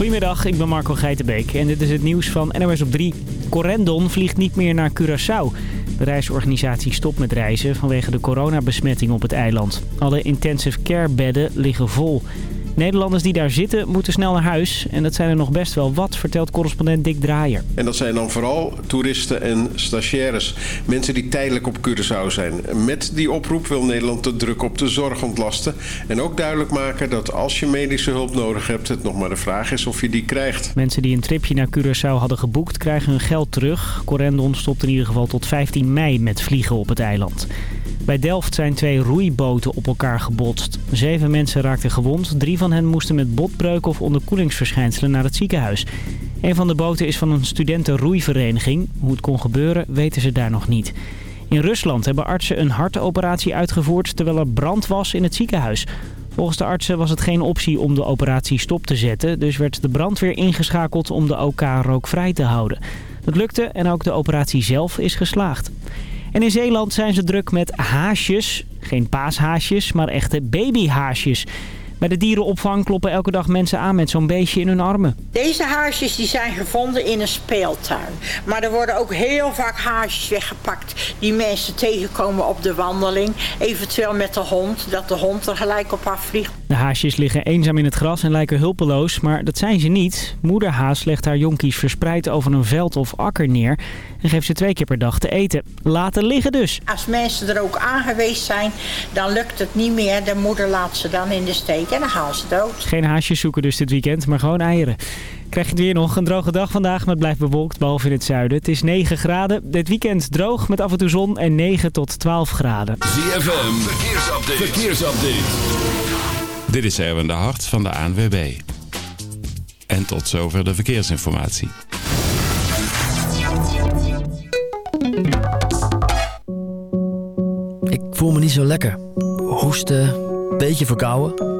Goedemiddag, ik ben Marco Geitenbeek en dit is het nieuws van NOS op 3. Corendon vliegt niet meer naar Curaçao. De reisorganisatie stopt met reizen vanwege de coronabesmetting op het eiland. Alle intensive care bedden liggen vol. Nederlanders die daar zitten moeten snel naar huis. En dat zijn er nog best wel wat, vertelt correspondent Dick Draaier. En dat zijn dan vooral toeristen en stagiaires. Mensen die tijdelijk op Curaçao zijn. Met die oproep wil Nederland de druk op de zorg ontlasten. En ook duidelijk maken dat als je medische hulp nodig hebt... het nog maar de vraag is of je die krijgt. Mensen die een tripje naar Curaçao hadden geboekt krijgen hun geld terug. Corendon stopt in ieder geval tot 15 mei met vliegen op het eiland. Bij Delft zijn twee roeiboten op elkaar gebotst. Zeven mensen raakten gewond. Drie van hen moesten met botbreuk of onderkoelingsverschijnselen naar het ziekenhuis. Een van de boten is van een studentenroeivereniging. Hoe het kon gebeuren weten ze daar nog niet. In Rusland hebben artsen een hartoperatie uitgevoerd terwijl er brand was in het ziekenhuis. Volgens de artsen was het geen optie om de operatie stop te zetten. Dus werd de brandweer ingeschakeld om de OK rookvrij te houden. Dat lukte en ook de operatie zelf is geslaagd. En in Zeeland zijn ze druk met haasjes. Geen paashaasjes, maar echte babyhaasjes. Bij de dierenopvang kloppen elke dag mensen aan met zo'n beestje in hun armen. Deze haasjes die zijn gevonden in een speeltuin. Maar er worden ook heel vaak haasjes weggepakt die mensen tegenkomen op de wandeling. Eventueel met de hond, dat de hond er gelijk op afvliegt. De haasjes liggen eenzaam in het gras en lijken hulpeloos, maar dat zijn ze niet. Moeder haas legt haar jonkies verspreid over een veld of akker neer en geeft ze twee keer per dag te eten. Laten liggen dus. Als mensen er ook aan geweest zijn, dan lukt het niet meer. De moeder laat ze dan in de steek en dan gaan ze dood. Geen haasjes zoeken dus dit weekend, maar gewoon eieren. Krijg je het weer nog. Een droge dag vandaag, maar het blijft bewolkt, behalve in het zuiden. Het is 9 graden. Dit weekend droog met af en toe zon en 9 tot 12 graden. ZFM, verkeersupdate. verkeersupdate. Dit is Erwin de Hart van de ANWB. En tot zover de verkeersinformatie. Ik voel me niet zo lekker. Hoesten, beetje verkouden.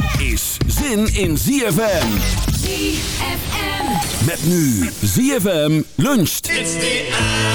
zin in ZFM. ZFM. Met nu ZFM luncht. It's the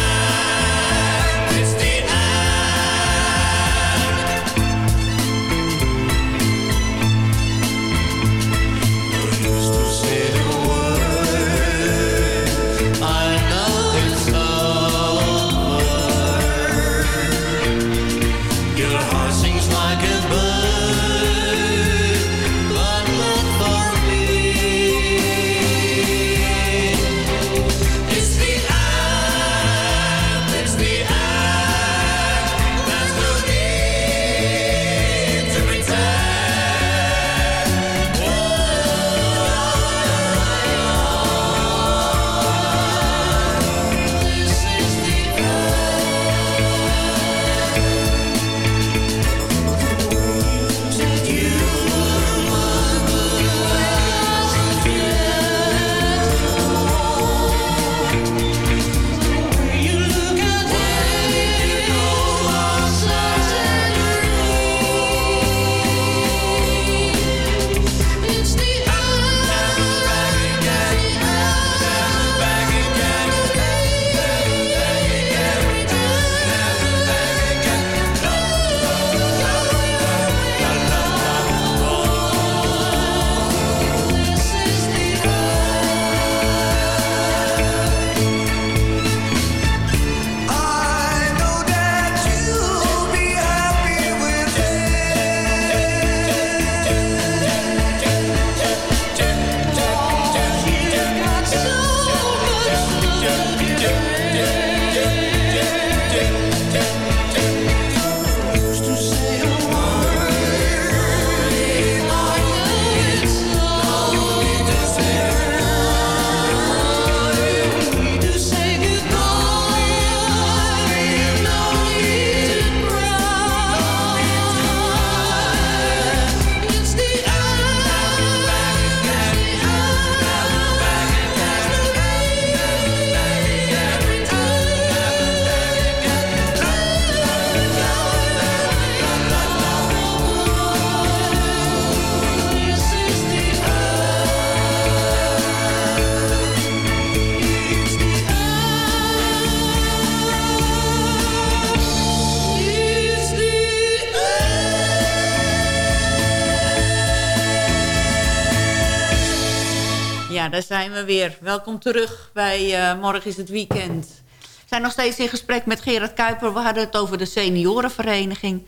daar zijn we weer. Welkom terug bij uh, Morgen is het Weekend. We zijn nog steeds in gesprek met Gerard Kuiper. We hadden het over de seniorenvereniging.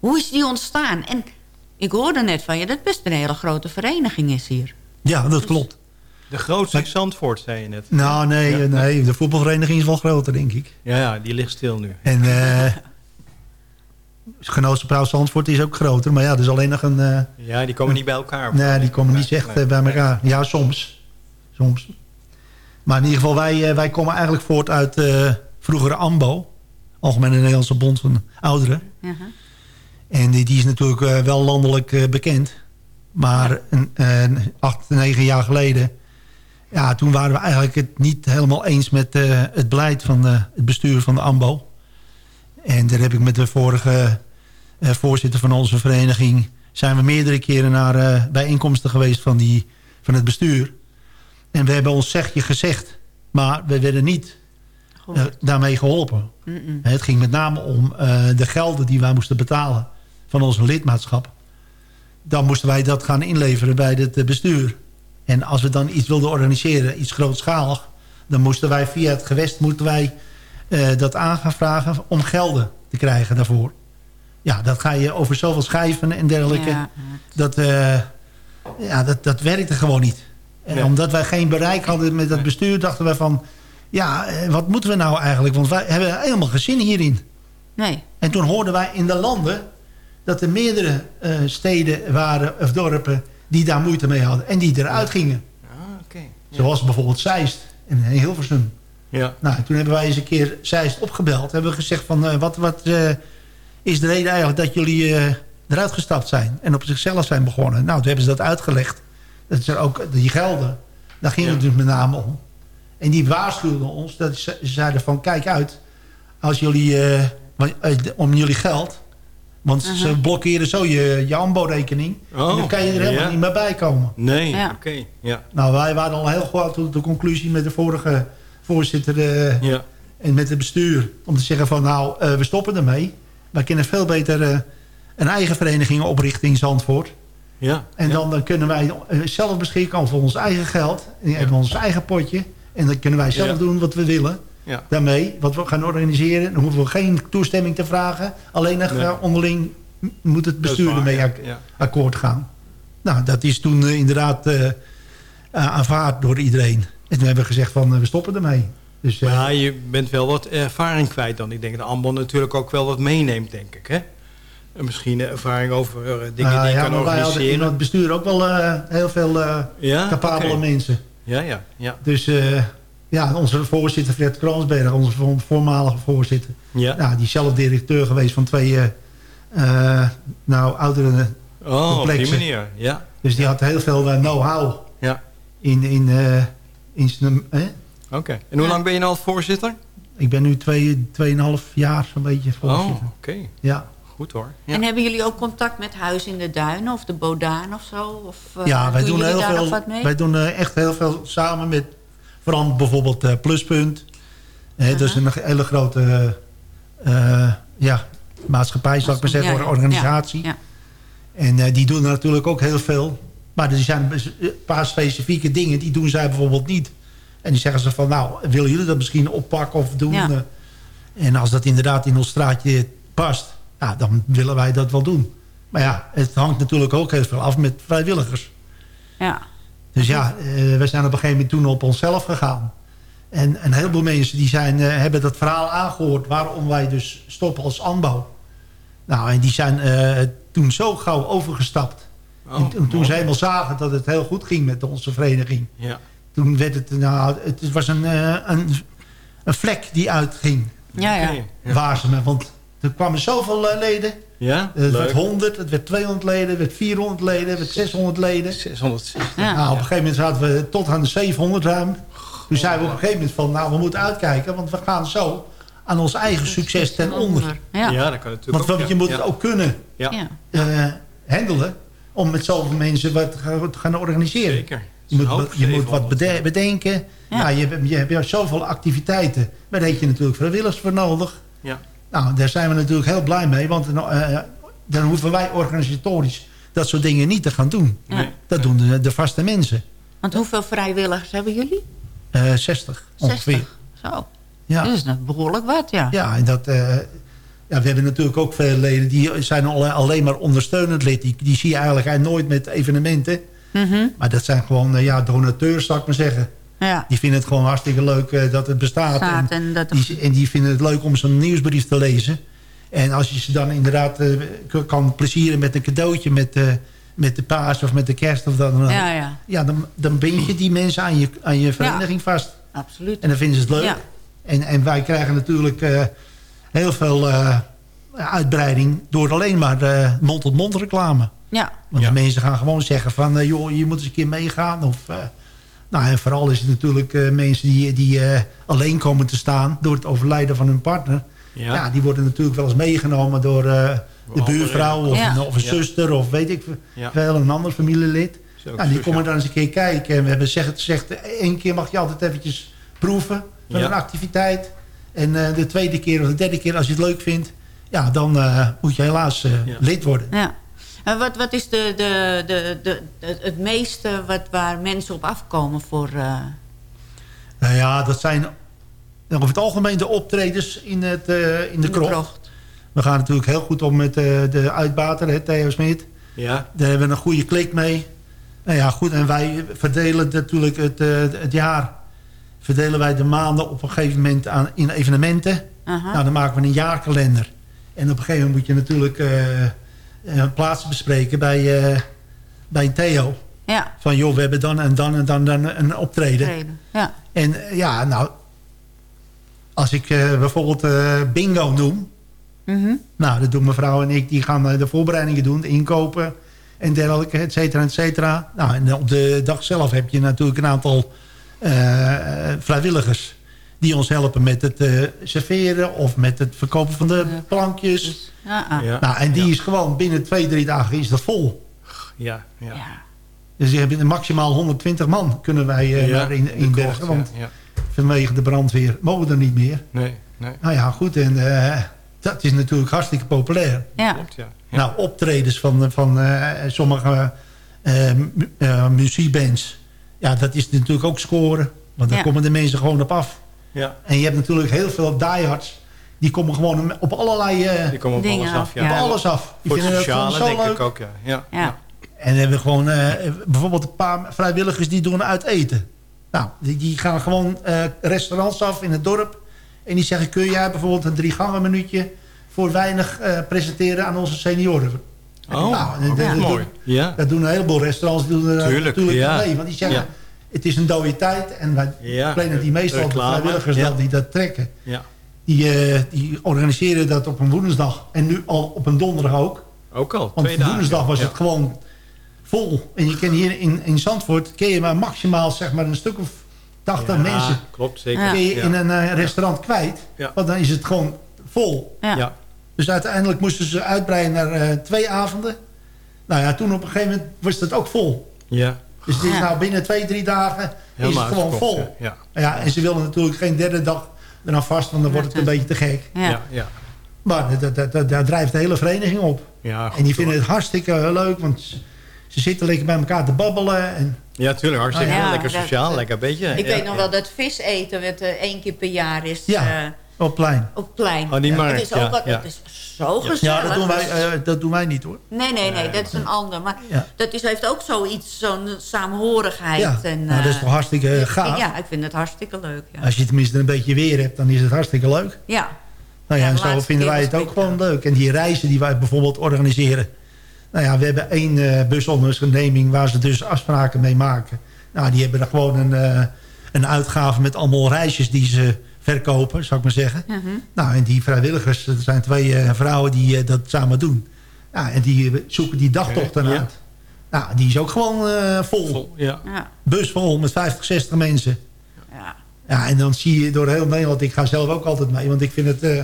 Hoe is die ontstaan? En ik hoorde net van je dat het best een hele grote vereniging is hier. Ja, dat dus klopt. De grootste in Zandvoort, zei je net. Nou, nee, nee, de voetbalvereniging is wel groter, denk ik. Ja, ja die ligt stil nu. En uh, Genootschap Zandvoort is ook groter. Maar ja, er is alleen nog een... Uh, ja, die komen niet bij elkaar. Nee, die komen niet echt nee, bij elkaar. Ja, soms. Soms. Maar in ieder geval, wij, wij komen eigenlijk voort uit uh, vroegere AMBO. Algemene Nederlandse Bond van Ouderen. -huh. En die, die, is natuurlijk wel landelijk bekend. Maar een, een, acht, negen jaar geleden... Ja, toen waren we eigenlijk het niet helemaal eens met uh, het beleid van uh, het bestuur van de AMBO. En daar heb ik met de vorige uh, voorzitter van onze vereniging... zijn we meerdere keren naar bijeenkomsten geweest van, die, van het bestuur. En we hebben ons zegje gezegd. Maar we werden niet daarmee geholpen. Mm -mm. Het ging met name om de gelden die wij moesten betalen... van onze lidmaatschap dan moesten wij dat gaan inleveren bij het bestuur. En als we dan iets wilden organiseren, iets grootschalig... dan moesten wij via het gewest moeten wij, uh, dat aan gaan vragen om gelden te krijgen daarvoor. Ja, dat ga je over zoveel schijven en dergelijke. Ja, dat, ja, dat, dat werkte gewoon niet. En ja. omdat wij geen bereik hadden met dat bestuur... dachten wij van, ja, wat moeten we nou eigenlijk? Want wij hebben helemaal geen zin hierin. Nee. En toen hoorden wij in de landen dat er meerdere uh, steden waren, of dorpen... die daar moeite mee hadden en die eruit gingen. Ah, okay. ja. Zoals bijvoorbeeld Zeist en Hilversum. Ja. Nou, toen hebben wij eens een keer Zeist opgebeld. Hebben we gezegd van, uh, wat, wat uh, is de reden eigenlijk dat jullie eruit gestapt zijn... en op zichzelf zijn begonnen? Nou, toen hebben ze dat uitgelegd. Dat is er ook die gelden, daar ging het dus met name om. En die waarschuwden ons, dat ze zeiden van, kijk uit... als jullie, om jullie geld want uh -huh. ze blokkeren zo je, je AMBO-rekening. Oh, en dan kan je er helemaal ja. niet meer bij komen. Nee, ja. oké. Okay, ja. Nou, wij waren al heel goed tot de conclusie met de vorige voorzitter uh, ja. en met het bestuur. Om te zeggen van nou, uh, we stoppen ermee. Wij kunnen veel beter uh, een eigen vereniging oprichten in Zandvoort. Ja, en dan, dan kunnen wij zelf beschikken over ons eigen geld. En hebben ons eigen potje. En dan kunnen wij zelf doen wat we willen. Ja. Daarmee, wat we gaan organiseren, dan hoeven we geen toestemming te vragen. Alleen nog nee. onderling moet het bestuur ermee ak ja. akkoord gaan. Nou, dat is toen uh, inderdaad uh, aanvaard door iedereen. En toen hebben we gezegd van, uh, we stoppen ermee. Dus, maar ja, je bent wel wat ervaring kwijt dan. Ik denk dat Ambon natuurlijk ook wel wat meeneemt, denk ik. Hè? En misschien ervaring over dingen die je ja, kan organiseren. Wij hadden in het bestuur ook wel heel veel ja? capabele okay. mensen. Ja, ja, ja. Dus ja, onze voorzitter Fred Kroonsberg, onze voormalige voorzitter. Ja. Nou, die is zelf directeur geweest van twee nou, oudere oh, complexen. op die manier, ja. Dus die had heel veel know-how ja. in, in, in zijn... Oké. Okay. En hoe lang ben je nou voorzitter? Ik ben nu twee, tweeënhalf jaar zo'n beetje voorzitter. Oh, oké. Okay. Ja. Goed hoor. Ja. En hebben jullie ook contact met Huis in de Duinen of de Bodaan of zo? Of, ja, wij doen, heel veel, wij doen echt heel veel samen met Vooral bijvoorbeeld uh, Pluspunt. Uh -huh. Dat is een hele grote uh, ja, maatschappij, zou ik maar zeggen, ja, organisatie. Ja, en die doen natuurlijk ook heel veel. Maar er zijn een paar specifieke dingen, die doen zij bijvoorbeeld niet. En die zeggen ze van, nou, willen jullie dat misschien oppakken of doen? En als dat inderdaad in ons straatje past, nou, dan willen wij dat wel doen. Maar ja, het hangt natuurlijk ook heel veel af met vrijwilligers. Ja. Dus ja, uh, we zijn op een gegeven moment toen op onszelf gegaan. En een heleboel mensen die zijn, uh, hebben dat verhaal aangehoord... waarom wij dus stoppen als ANBO. Nou, en die zijn uh, toen zo gauw overgestapt. Oh, en toen mooi. ze helemaal zagen dat het heel goed ging met onze vereniging... Ja. toen werd het, nou, het was een, een, een vlek die uitging. Ja, ja. Waar ze me, want er kwamen zoveel leden... Ja, het werd 100, het werd 200 leden, het werd 400 leden, het werd 600 leden. 660. Ja. Nou, op een gegeven moment zaten we tot aan de 700 ruim. Toen zeiden we op een gegeven moment van, nou, we moeten uitkijken, want we gaan zo aan ons eigen succes ten onder. Ja, ja dat kan natuurlijk Want ook, je moet ja. het ook kunnen ja. uh, handelen om met zoveel mensen wat te gaan organiseren. Zeker. Je moet, je moet wat bedenken. Ja. Nou, je, je hebt zoveel activiteiten. Daar heb je natuurlijk vrijwilligers voor nodig. Ja. Nou, daar zijn we natuurlijk heel blij mee. Want uh, dan hoeven wij organisatorisch dat soort dingen niet te gaan doen. Nee. Dat doen de, de, vaste mensen. Want hoeveel vrijwilligers hebben jullie? Eh 60 ongeveer. 60. Zo. Ja. Dat is behoorlijk wat, ja. Ja, en dat... eh, ja, we hebben natuurlijk ook veel leden die zijn alleen, maar ondersteunend lid. Die, die zie je eigenlijk nooit met evenementen. Mhm. Maar dat zijn gewoon eh, ja, donateurs, zou ik maar zeggen. Ja. Die vinden het gewoon hartstikke leuk eh, dat het bestaat. Staat en, en dat die, en die vinden het leuk om zo'n nieuwsbrief te lezen. En als je ze dan inderdaad eh, kan plezieren met een cadeautje... met, eh, met de paas of met de kerst of dan, Ja, ja. ja, dan, dan bind je die mensen aan je, aan je vereniging vast. Absoluut. En dan vinden ze het leuk. Ja. En, en wij krijgen natuurlijk eh, heel veel eh, uitbreiding... door alleen maar mond-tot-mond reclame. Ja. Want de mensen gaan gewoon zeggen van... joh, je moet eens een keer meegaan. Of, eh, nou, en vooral is het natuurlijk eh, mensen die, die eh, alleen komen te staan... door het overlijden van hun partner. Ja. Ja, die worden natuurlijk wel eens meegenomen door eh, de Andere- buurvrouw... of, Ja. een, of een Ja. zuster of weet ik Ja. veel, een ander familielid. Ja, die sociaal. komen dan eens een keer kijken. En we hebben gezegd, één keer mag je altijd eventjes proeven van Ja. een activiteit. En eh, de tweede keer of de derde keer, als je het leuk vindt... ja, dan eh, moet je helaas eh, Ja. lid worden. ja. En wat, wat is de, de, de, de, de- het meeste wat, waar mensen op afkomen voor... eh, Nou ja, dat zijn over het algemeen de optredens in, het, eh, in de de krocht. krocht? We gaan natuurlijk heel goed om met eh, de uitbater, hè, Theo Smit. Ja, Daar hebben we een goede klik mee. Nou ja, goed. En wij verdelen natuurlijk het, eh, het jaar... verdelen wij de maanden op een gegeven moment aan, in evenementen. Aha. Nou, dan maken we een jaarkalender. En op een gegeven moment moet je natuurlijk plaatsen bespreken bij, eh, bij Theo. ja, Van joh, we hebben dan en dan en dan, dan een optreden. treden. Ja. En eh, ja, nou... Als ik eh, bijvoorbeeld eh, bingo noem... Mhm. Nou, dat doen mevrouw en ik. Die gaan eh, de voorbereidingen doen, de inkopen en dergelijke, et cetera, et cetera. Nou, en op de dag zelf heb je natuurlijk een aantal eh, vrijwilligers... die ons helpen met het eh, serveren of met het verkopen van de plankjes. Dus, ja, ah. ja. Nou, en die is gewoon binnen twee, drie dagen is dat vol. ja, ja. ja. Dus je hebt maximaal 120 man kunnen wij eh Ja, naar in, de inbergen. krocht, Want ja, ja. vanwege de brandweer mogen we er niet meer. Nee, nee. Nou ja, goed. En eh, dat is natuurlijk hartstikke populair. ja. Klopt, ja. ja. Nou, optredens van, van eh, sommige mu- muziekbands. Ja, dat is natuurlijk ook scoren. Want daar Ja. komen de mensen gewoon op af. Ja. En je hebt natuurlijk heel veel diehards. Die komen gewoon op allerlei... eh, Die komen op Dingen alles af. Ja. op alles af. Die Voor het sociale zo denk leuk. ik ook, ja. ja. Ja. En dan hebben we gewoon eh, bijvoorbeeld een paar vrijwilligers die doen uit eten. Nou, die, die gaan gewoon eh, restaurants af in het dorp. En die zeggen, kun jij bijvoorbeeld een drie gangen minuutje voor weinig eh, presenteren aan onze senioren? Oh, Nou, dat is dat- mooi. Ja, Dat doen een heleboel restaurants. Die doen er Tuurlijk, natuurlijk ja. mee. Want die zeggen, Ja. Het is een dode tijd. En wij Ja, plannen die meestal de vrijwilligers ja. dan die dat trekken. ja. Die, eh, die organiseren dat op een woensdag. En nu al op een donderdag ook. Ook al, Want twee dagen. woensdag was ja. het gewoon vol. En je kan hier in, in Zandvoort... ken je maar maximaal zeg maar, een stuk of 80 Ja, mensen... klopt, zeker. Kun je Ja. in een eh, restaurant kwijt. Ja. Want dan is het gewoon vol. Ja. Ja. Dus uiteindelijk moesten ze uitbreiden naar eh, twee avonden. Nou ja, toen op een gegeven moment was het ook vol. Ja, Dus het is nou binnen twee, drie dagen is het gewoon vol. Ja, Ja, en ze willen natuurlijk geen derde dag eraan vast, want dan wordt het een beetje te gek. ja, Ja. Maar dat, dat, dat- daar drijft de hele vereniging op. ja goed En die vinden hoor. het hartstikke leuk, want ze- zitten lekker bij elkaar te babbelen. En, Ja, tuurlijk, hartstikke Ja, lekker sociaal, dat- lekker beetje. Ik ja, weet nog wel dat vis eten wat eh, één keer per jaar is Ja. eh, op plein. op plein. Oh, die markt, Het is ook ja, wat, ja. het is zo gezellig. Ja, dat doen, wij, eh, dat doen wij niet hoor. Nee, nee, nee, dat is een ander. Maar Ja. dat is, heeft ook zoiets, zo'n saamhorigheid. Ja, en, nou, dat is eh, toch hartstikke ik- gaaf. Ja, ik vind het hartstikke leuk. Ja, Als je tenminste een beetje weer hebt, dan is het hartstikke leuk. ja. Nou ja, Ja, en zo vinden wij het ook gewoon leuk. En die reizen die wij bijvoorbeeld organiseren. Nou ja, we hebben één eh busonderneming waar ze dus afspraken mee maken. Nou, die hebben er gewoon een, eh, een uitgave met allemaal reisjes die ze verkopen, zou ik maar zeggen. Mhm. Nou, en die vrijwilligers, er zijn twee eh, vrouwen die eh, dat samen doen. Nou, en die eh, zoeken die dagtochten Ja. uit. Nou, die is ook gewoon eh, vol. Vol, ja. Ja, Bus vol met 50, 60 mensen. ja. Ja, en dan zie je door heel Nederland... Ik ga zelf ook altijd mee, want ik vind het eh,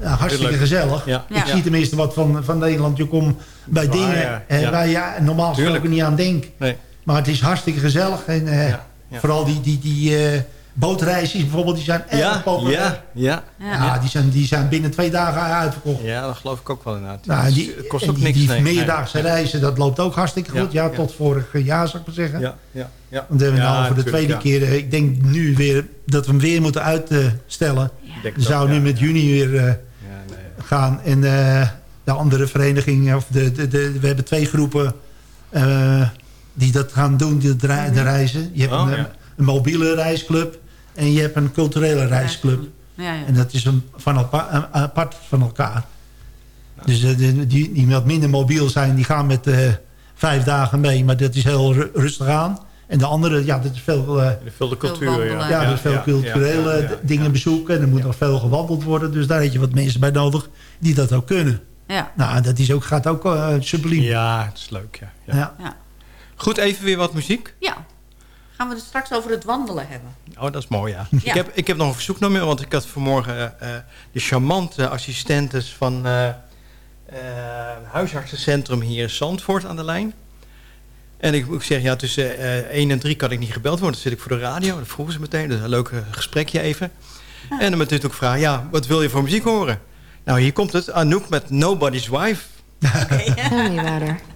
ja, hartstikke Leuk. gezellig. Ja. Ik Ja. zie tenminste wat van, van Nederland. Je komt bij Waar, dingen ja. eh, Ja. waar je normaal gesproken niet aan denkt. Nee. Maar het is hartstikke gezellig. En eh, Ja. Ja. vooral die, die, die eh, bootreisjes bijvoorbeeld, die zijn erg Ja, populair. ja, ja. Ja, die, zijn, die zijn binnen twee dagen uitverkocht. Ja, dat geloof ik ook wel inderdaad. Nou, die, het kost ook die, niks. die nee. meerdaagse reizen, dat loopt ook hartstikke Ja, goed. Ja, ja. tot vorig jaar zou ik maar zeggen. Ja, ja, ja. Want we hebben Ja, nou voor de tweede ja. keer, eh, ik denk nu weer dat we hem weer moeten uitstellen. We zouden ja. nu met juni weer eh, Ja, nee. gaan. En eh, de andere vereniging, of de, de, de, we hebben twee groepen eh, die dat gaan doen, die, de, de reizen. Je hebt Oh, een, ja. een mobiele reisclub en je hebt een culturele reisclub. Ja, ja. En dat is een, van apart van elkaar. Dus eh, die, die wat minder mobiel zijn, die gaan met eh, vijf dagen mee. Maar dat is heel ru- rustig aan. En de andere, ja, dat is veel... eh, Veel de cultuur, ja. veel culturele ja, ja, ja. dingen bezoeken. En er moet nog veel gewandeld worden. Dus daar heb je wat mensen bij nodig die dat ook kunnen. ja. Nou, dat is ook, gaat ook eh subliem. Ja, het is leuk, ja. ja. Ja. Ja. Goed, even weer wat muziek. ja. Gaan we het straks over het wandelen hebben. Oh, dat is mooi, ja. Ja. Ik, heb, ik heb nog een verzoeknummer, want ik had vanmorgen eh, de charmante assistentes van eh eh, huisartsencentrum hier in Zandvoort aan de lijn. En ik moet zeggen, ja, tussen eh 1 en 3 kan ik niet gebeld worden. Dan zit ik voor de radio, dat vroegen ze meteen. Dat is een leuk eh, gesprekje even. En dan natuurlijk ook vragen, ja, wat wil je voor muziek horen? Nou, hier komt het. Anouk met Nobody's Wife. Me about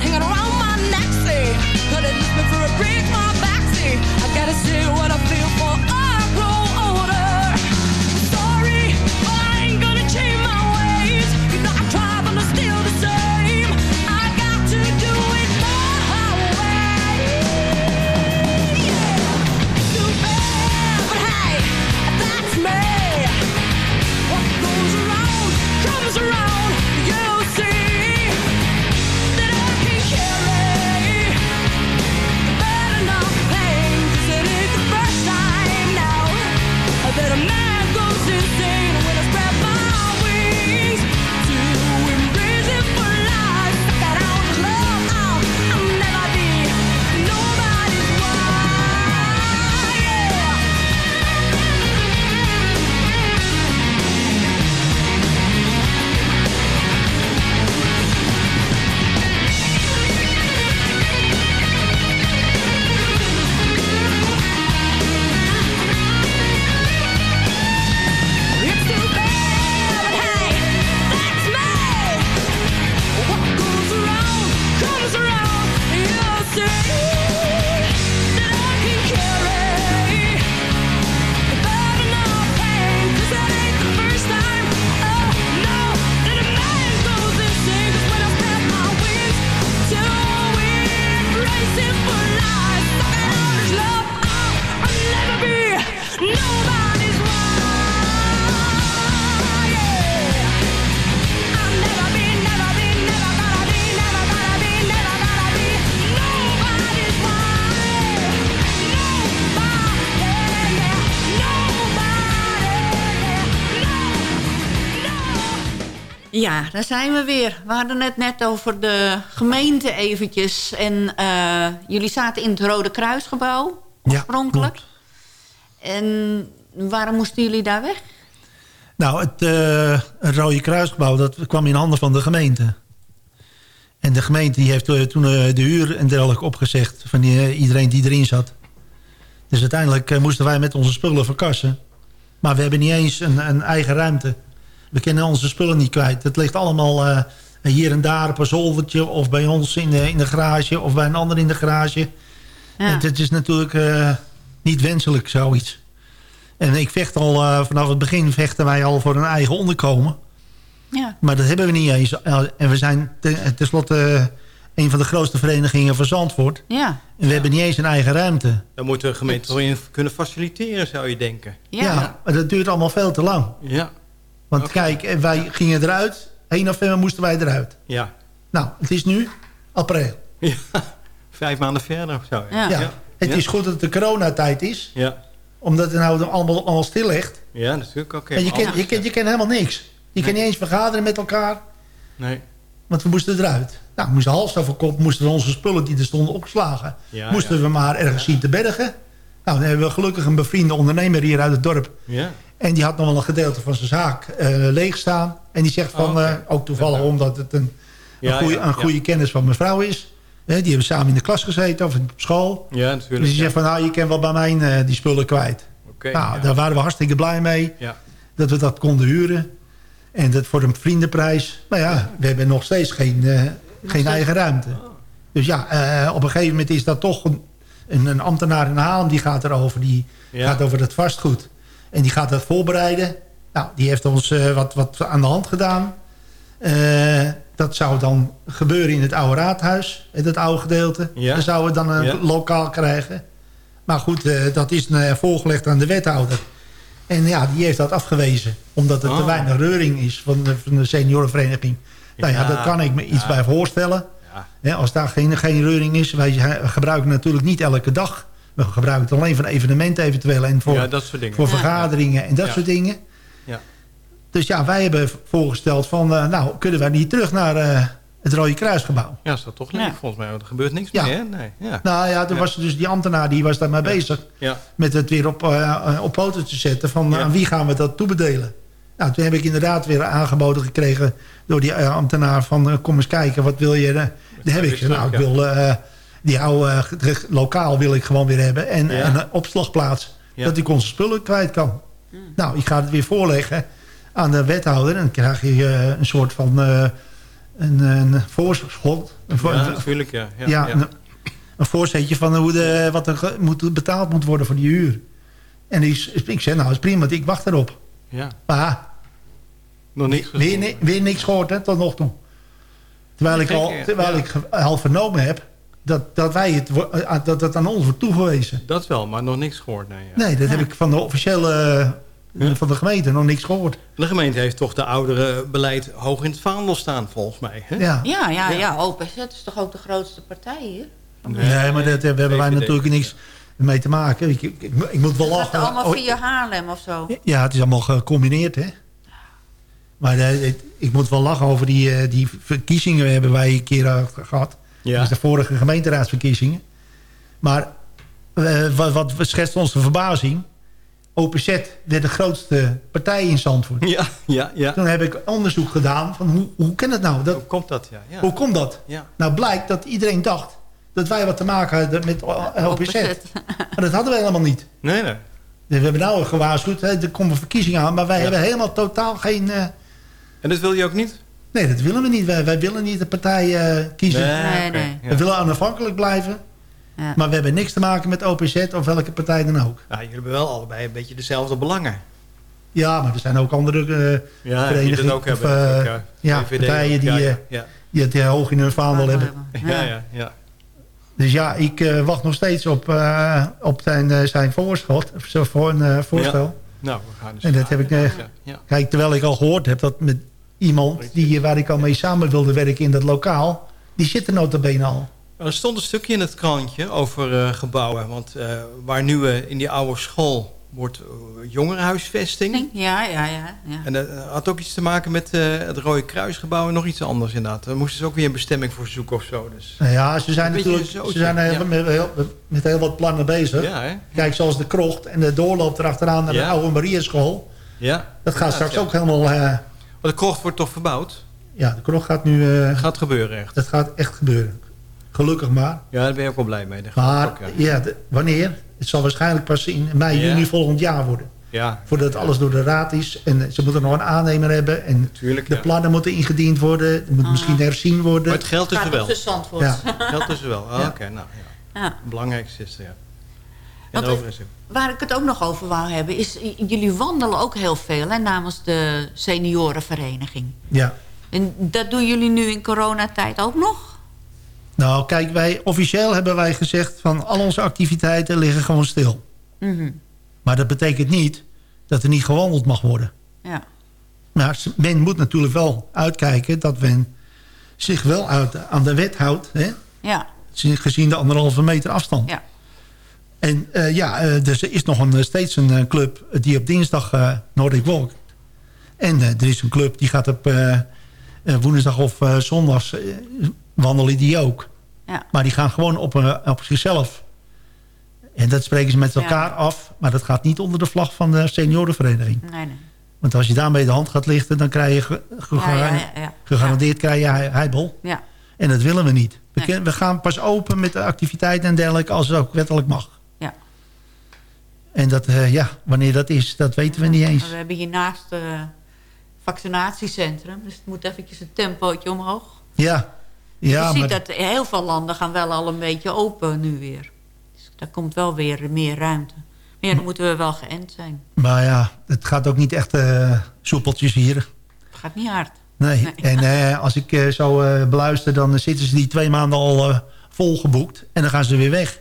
hanging around my neck, say. Could it me for a break, my back, say. I gotta say what I feel Ja, daar zijn we weer. We hadden het net over de gemeente eventjes. En eh, jullie zaten in het Rode Kruisgebouw, oorspronkelijk. klopt. en waarom moesten jullie daar weg? Nou, het, eh, het Rode Kruisgebouw dat kwam in handen van de gemeente. En de gemeente die heeft eh, toen de huur en dergelijke opgezegd... van die, iedereen die erin zat. Dus uiteindelijk moesten wij met onze spullen verkassen. Maar we hebben niet eens een, een eigen ruimte. We kunnen onze spullen niet kwijt. Het ligt allemaal eh, hier en daar op een zoldertje... of bij ons in de, in de garage of bij een ander in de garage. Ja. Het, het is natuurlijk eh, niet wenselijk, zoiets. En ik vecht al, eh, vanaf het begin vechten wij al voor een eigen onderkomen. Ja. Maar dat hebben we niet eens. En we zijn ten- tenslotte een van de grootste verenigingen van Zandvoort. Ja. En we hebben niet eens een eigen ruimte. Dan moet de gemeente in kunnen faciliteren, zou je denken. Ja. maar dat duurt allemaal veel te lang. Ja. Want kijk, wij gingen eruit. 1 november moesten wij eruit. Ja. Nou, het is nu april. ja. Vijf maanden verder of zo. Ja. Ja. Het Ja. is goed dat het de coronatijd is. Ja. Omdat het nou allemaal, allemaal stil ligt. Ja, natuurlijk. Oké. en je kent je, kent- je kent helemaal niks. Je kan Nee. niet eens vergaderen met elkaar. Nee. Want we moesten eruit. Nou, we moesten hals over kop, moesten we onze spullen die er stonden opgeslagen. Ja, moesten ja. we maar ergens zien te bergen. Nou, dan hebben we gelukkig een bevriende ondernemer hier uit het dorp. Ja. En die had nog wel een gedeelte van zijn zaak eh, leeg staan. En die zegt van, Oh, eh, ook toevallig omdat het een, een goede, een goede kennis van mijn vrouw is. Die hebben samen in de klas gezeten of op school. Ja, natuurlijk. Dus die zegt van, nou, je kan wel bij mij eh, die spullen kwijt. Nou, daar waren we hartstikke blij mee. Ja. Dat we dat konden huren. En dat voor een vriendenprijs. Maar ja, we hebben nog steeds geen, geen eigen ruimte. Dus ja, op een gegeven moment is dat toch een, een, een ambtenaar in Haarlem... die gaat erover, die Ja. gaat over dat vastgoed. En die gaat dat voorbereiden. Nou, die heeft ons eh, wat, wat aan de hand gedaan. Eh, dat zou dan gebeuren in het oude raadhuis. In het oude gedeelte. Ja. Dan zouden we dan een Ja. lokaal krijgen. Maar goed, eh, dat is voorgelegd aan de wethouder. En ja, die heeft dat afgewezen. Omdat er te Oh. weinig reuring is van de, van de seniorenvereniging. Nou ja, daar kan ik me iets bij voorstellen. Als daar geen, geen reuring is. Wij gebruiken het natuurlijk niet elke dag. We gebruiken het alleen voor evenementen eventueel. En voor, Ja, dat soort dingen. voor Ja. vergaderingen en dat Ja. soort dingen. Ja. Dus ja, wij hebben voorgesteld van... eh, nou, kunnen wij niet terug naar eh, het Rode Kruisgebouw? Ja, is dat toch leuk Ja. volgens mij. want Er gebeurt niks Ja. meer, hè? Nee. Ja. Nou ja, toen Ja. was er dus die ambtenaar die was daarmee bezig... Ja. met het weer op, eh, op poten te zetten van Ja. aan wie gaan we dat toebedelen. Nou, toen heb ik inderdaad weer aangeboden gekregen door die eh, ambtenaar van eh, kom eens kijken, wat wil je? eh? Daar heb ik gezegd, nou, ik wil eh, die oude lokaal wil ik gewoon weer hebben en Ja. een opslagplaats, Ja. dat ik onze spullen kwijt kan. Nou, ik ga het weer voorleggen aan de wethouder en dan krijg je een soort van eh, een, een voorschot. Een, voor- Ja, natuurlijk, ja. Ja, ja, ja. Een, een voorzetje van hoe de, wat er moet, betaald moet worden voor die huur. En die, ik zei, nou, is prima, ik wacht erop. Ja. Maar Nog niks weer, weer niks gehoord, hè, tot nog toe. Terwijl ik al, terwijl Ja. ik al vernomen heb dat, dat, wij het, eh, dat het aan ons wordt toegewezen. Dat wel, maar nog niks gehoord. Nee, ja. Nee, dat heb ik van de officiële eh, Ja. van de gemeente nog niks gehoord. De gemeente heeft toch de oudere beleid hoog in het vaandel staan, volgens mij. Hè? Ja. Ja, ja, Ja. ja. OPZ is toch ook de grootste partij hier? Nee, maar dat hebben wij natuurlijk niks mee te maken. Ik, ik, ik, ik moet wel lachen. het allemaal Oh, via Haarlem of zo? Ja, het is allemaal gecombineerd, hè. Maar eh, ik moet wel lachen over die, eh, die verkiezingen hebben wij een keer eh, gehad. Ja. Dat is de vorige gemeenteraadsverkiezingen. Maar eh, wat, wat schetst onze verbazing... OPZ werd de grootste partij in Zandvoort. Ja, ja, ja. Toen heb ik onderzoek gedaan van hoe, hoe kan het nou? Dat, Hoe komt dat? Ja, ja. Hoe komt dat? Ja. Nou blijkt dat iedereen dacht dat wij wat te maken hadden met eh, OPZ. OPZ. Maar dat hadden we helemaal niet. Nee, nee. We hebben nou gewaarschuwd, hè, er komen verkiezingen aan... maar wij Ja. hebben helemaal totaal geen... eh, En dat wil je ook niet? nee, dat willen we niet. Wij, wij willen niet de partij eh, kiezen. Nee, nee. ja. We willen onafhankelijk blijven. Ja. Maar we hebben niks te maken met OPZ of welke partij dan ook. Ja, jullie hebben wel allebei een beetje dezelfde belangen. Ja, maar er zijn ook andere eh, Ja, die dat ook of, hebben. eh, ja, partijen ook, die, eh, die het eh, hoog in hun vaandel hebben. Ja, ja, ja. Dus ja, ik eh, wacht nog steeds op, eh, op zijn, eh, zijn voorschot. Of zo voor een voorstel. Nou, we gaan dus... En dat heb ik... Ja, ja. Kijk, terwijl ik al gehoord heb dat met iemand die, waar ik al mee samen wilde werken in dat lokaal... die zit er nota bene al. Er stond een stukje in het krantje over eh, gebouwen. Want eh, waar nu in die oude school wordt eh, jongerenhuisvesting. Ja, ja, ja. ja. En dat had ook iets te maken met eh, het Rode Kruisgebouw en nog iets anders inderdaad. Daar moesten ze ook weer een bestemming voor zoeken of zo. Dus. Nou ja, ze zijn natuurlijk ze zijn heel, ja. met, heel, met heel wat plannen bezig. Ja, hè? Kijk, zoals de krocht en de doorloop erachteraan naar Ja. de oude Mariaschool. Ja. Dat gaat Ja, straks ja. ook helemaal... eh, Maar de krocht wordt toch verbouwd? ja, de krocht gaat nu... eh, Gaat gebeuren echt. dat gaat echt gebeuren. Gelukkig maar. Ja, daar ben je ook wel blij mee. Maar ook, ja. ja, de- wanneer? Het zal waarschijnlijk pas in mei, Ja. juni volgend jaar worden. Ja, Voordat alles door de raad is. En ze moeten nog een aannemer hebben. En tuurlijk. de ja. plannen moeten ingediend worden. Het moet misschien herzien Maar worden. het geld is er wel. Ja. Het geld is er wel. Oh, Ja. Oké, nou ja. Belangrijkste is er, ja. En Want. Waar ik het ook nog over wou hebben... is jullie wandelen ook heel veel hè, namens de seniorenvereniging. Ja. En dat doen jullie nu in coronatijd ook nog? Nou, kijk, wij, officieel hebben wij gezegd... van al onze activiteiten liggen gewoon stil. Mhm. Maar dat betekent niet dat er niet gewandeld mag worden. Ja. Maar men moet natuurlijk wel uitkijken dat men zich wel uit, aan de wet houdt. Hè? Ja. Gezien de anderhalve meter afstand. Ja. En eh, ja, eh, dus er is nog een, steeds een eh, club die op dinsdag eh Nordic Walk. En eh, er is een club die gaat op eh, eh, woensdag of eh, zondags eh, wandelen die ook. Ja. Maar die gaan gewoon op, eh, op zichzelf. En dat spreken ze met Ja. elkaar af. Maar dat gaat niet onder de vlag van de seniorenvereniging. Nee, nee. Want als je daarmee de hand gaat lichten... dan krijg je Ja, gegarandeerd krijg je hei- heibel. Ja. En dat willen we niet. We, Nee. ken- we gaan pas open met de activiteiten en dergelijke... als het ook wettelijk mag. Ja. En dat, eh, ja, wanneer dat is, dat weten we niet eens. We hebben hiernaast vaccinatiecentrum. Dus het moet eventjes een tempootje omhoog. Ja, ja je ziet maar dat heel veel landen gaan wel al een beetje open nu weer. Dus daar komt wel weer meer ruimte. Maar ja, dan moeten we wel geënt zijn. Maar ja, het gaat ook niet echt eh, soepeltjes hier. Het gaat niet hard. Nee. Nee. En eh, als ik eh, zo beluister, dan zitten ze die twee maanden al volgeboekt. En dan gaan ze weer weg.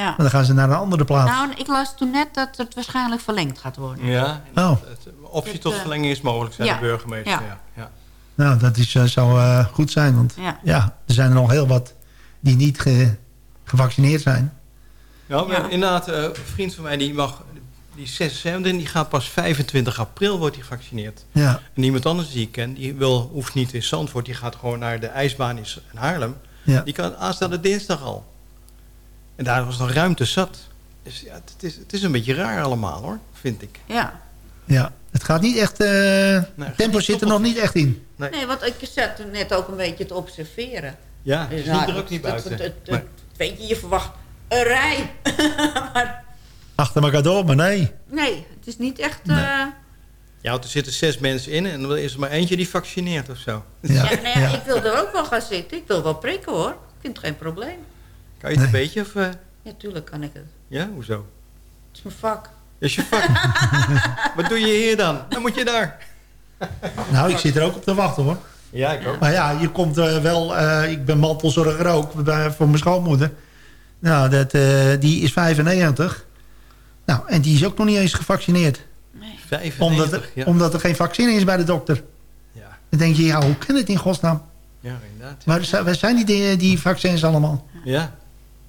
Ja. En dan gaan ze naar een andere plaats. Nou, ik las toen net dat het waarschijnlijk verlengd gaat worden. Ja, Oh. het, optie Het, tot eh, verlenging is mogelijk, zei ja. de burgemeester. Ja. Ja. Ja. Nou, dat is, eh, zou eh, goed zijn. Want Ja. ja. er zijn er nog heel wat die niet ge- gevaccineerd zijn. Ja, maar Ja. inderdaad, een vriend van mij die mag, die is 76, die gaat pas 25 april wordt hij gevaccineerd. Ja, En iemand anders die ik ken, die wil, hoeft niet in Zandvoort, die gaat gewoon naar de ijsbaan in Haarlem. ja. Die kan aanstaande dinsdag al. En daar was nog ruimte zat. Dus ja, het is, het is een beetje raar allemaal hoor, vind ik. Ja. ja. Het gaat niet echt... eh gaat tempo niet zit er nog niet echt in. Nee. Nee, want ik zat er net ook een beetje te observeren. Ja, het Dus is nou, niet druk het- niet het- buiten. het- het- Nee. het- Weet je, je verwacht een rij. maar Achter elkaar door, maar nee. nee, het is niet echt... eh, Ja, want er zitten zes mensen in en dan is er maar eentje die vaccineert of zo. Ja, Ja, nou ja, ja. ik wil er ook wel gaan zitten. Ik wil wel prikken hoor. Ik vind het geen probleem. Kan je het een Nee. beetje of... eh, Ja, tuurlijk kan ik het. ja, hoezo? Het is mijn vak. Dat is je vak. Wat doe je hier dan? Dan moet je daar. Nou, ik zit er ook op te wachten hoor. Ja, ik ook. Maar ja, je komt eh, wel... eh, ik ben mantelzorger ook bij, voor mijn schoonmoeder. Nou, dat, eh, die is 95. Nou, en die is ook nog niet eens gevaccineerd. 95, Omdat er, ja. omdat er geen vaccin is bij de dokter. Ja, Dan denk je, ja, hoe kan het in godsnaam? ja, inderdaad. Zijn- waar zijn die, die vaccins allemaal? Ja.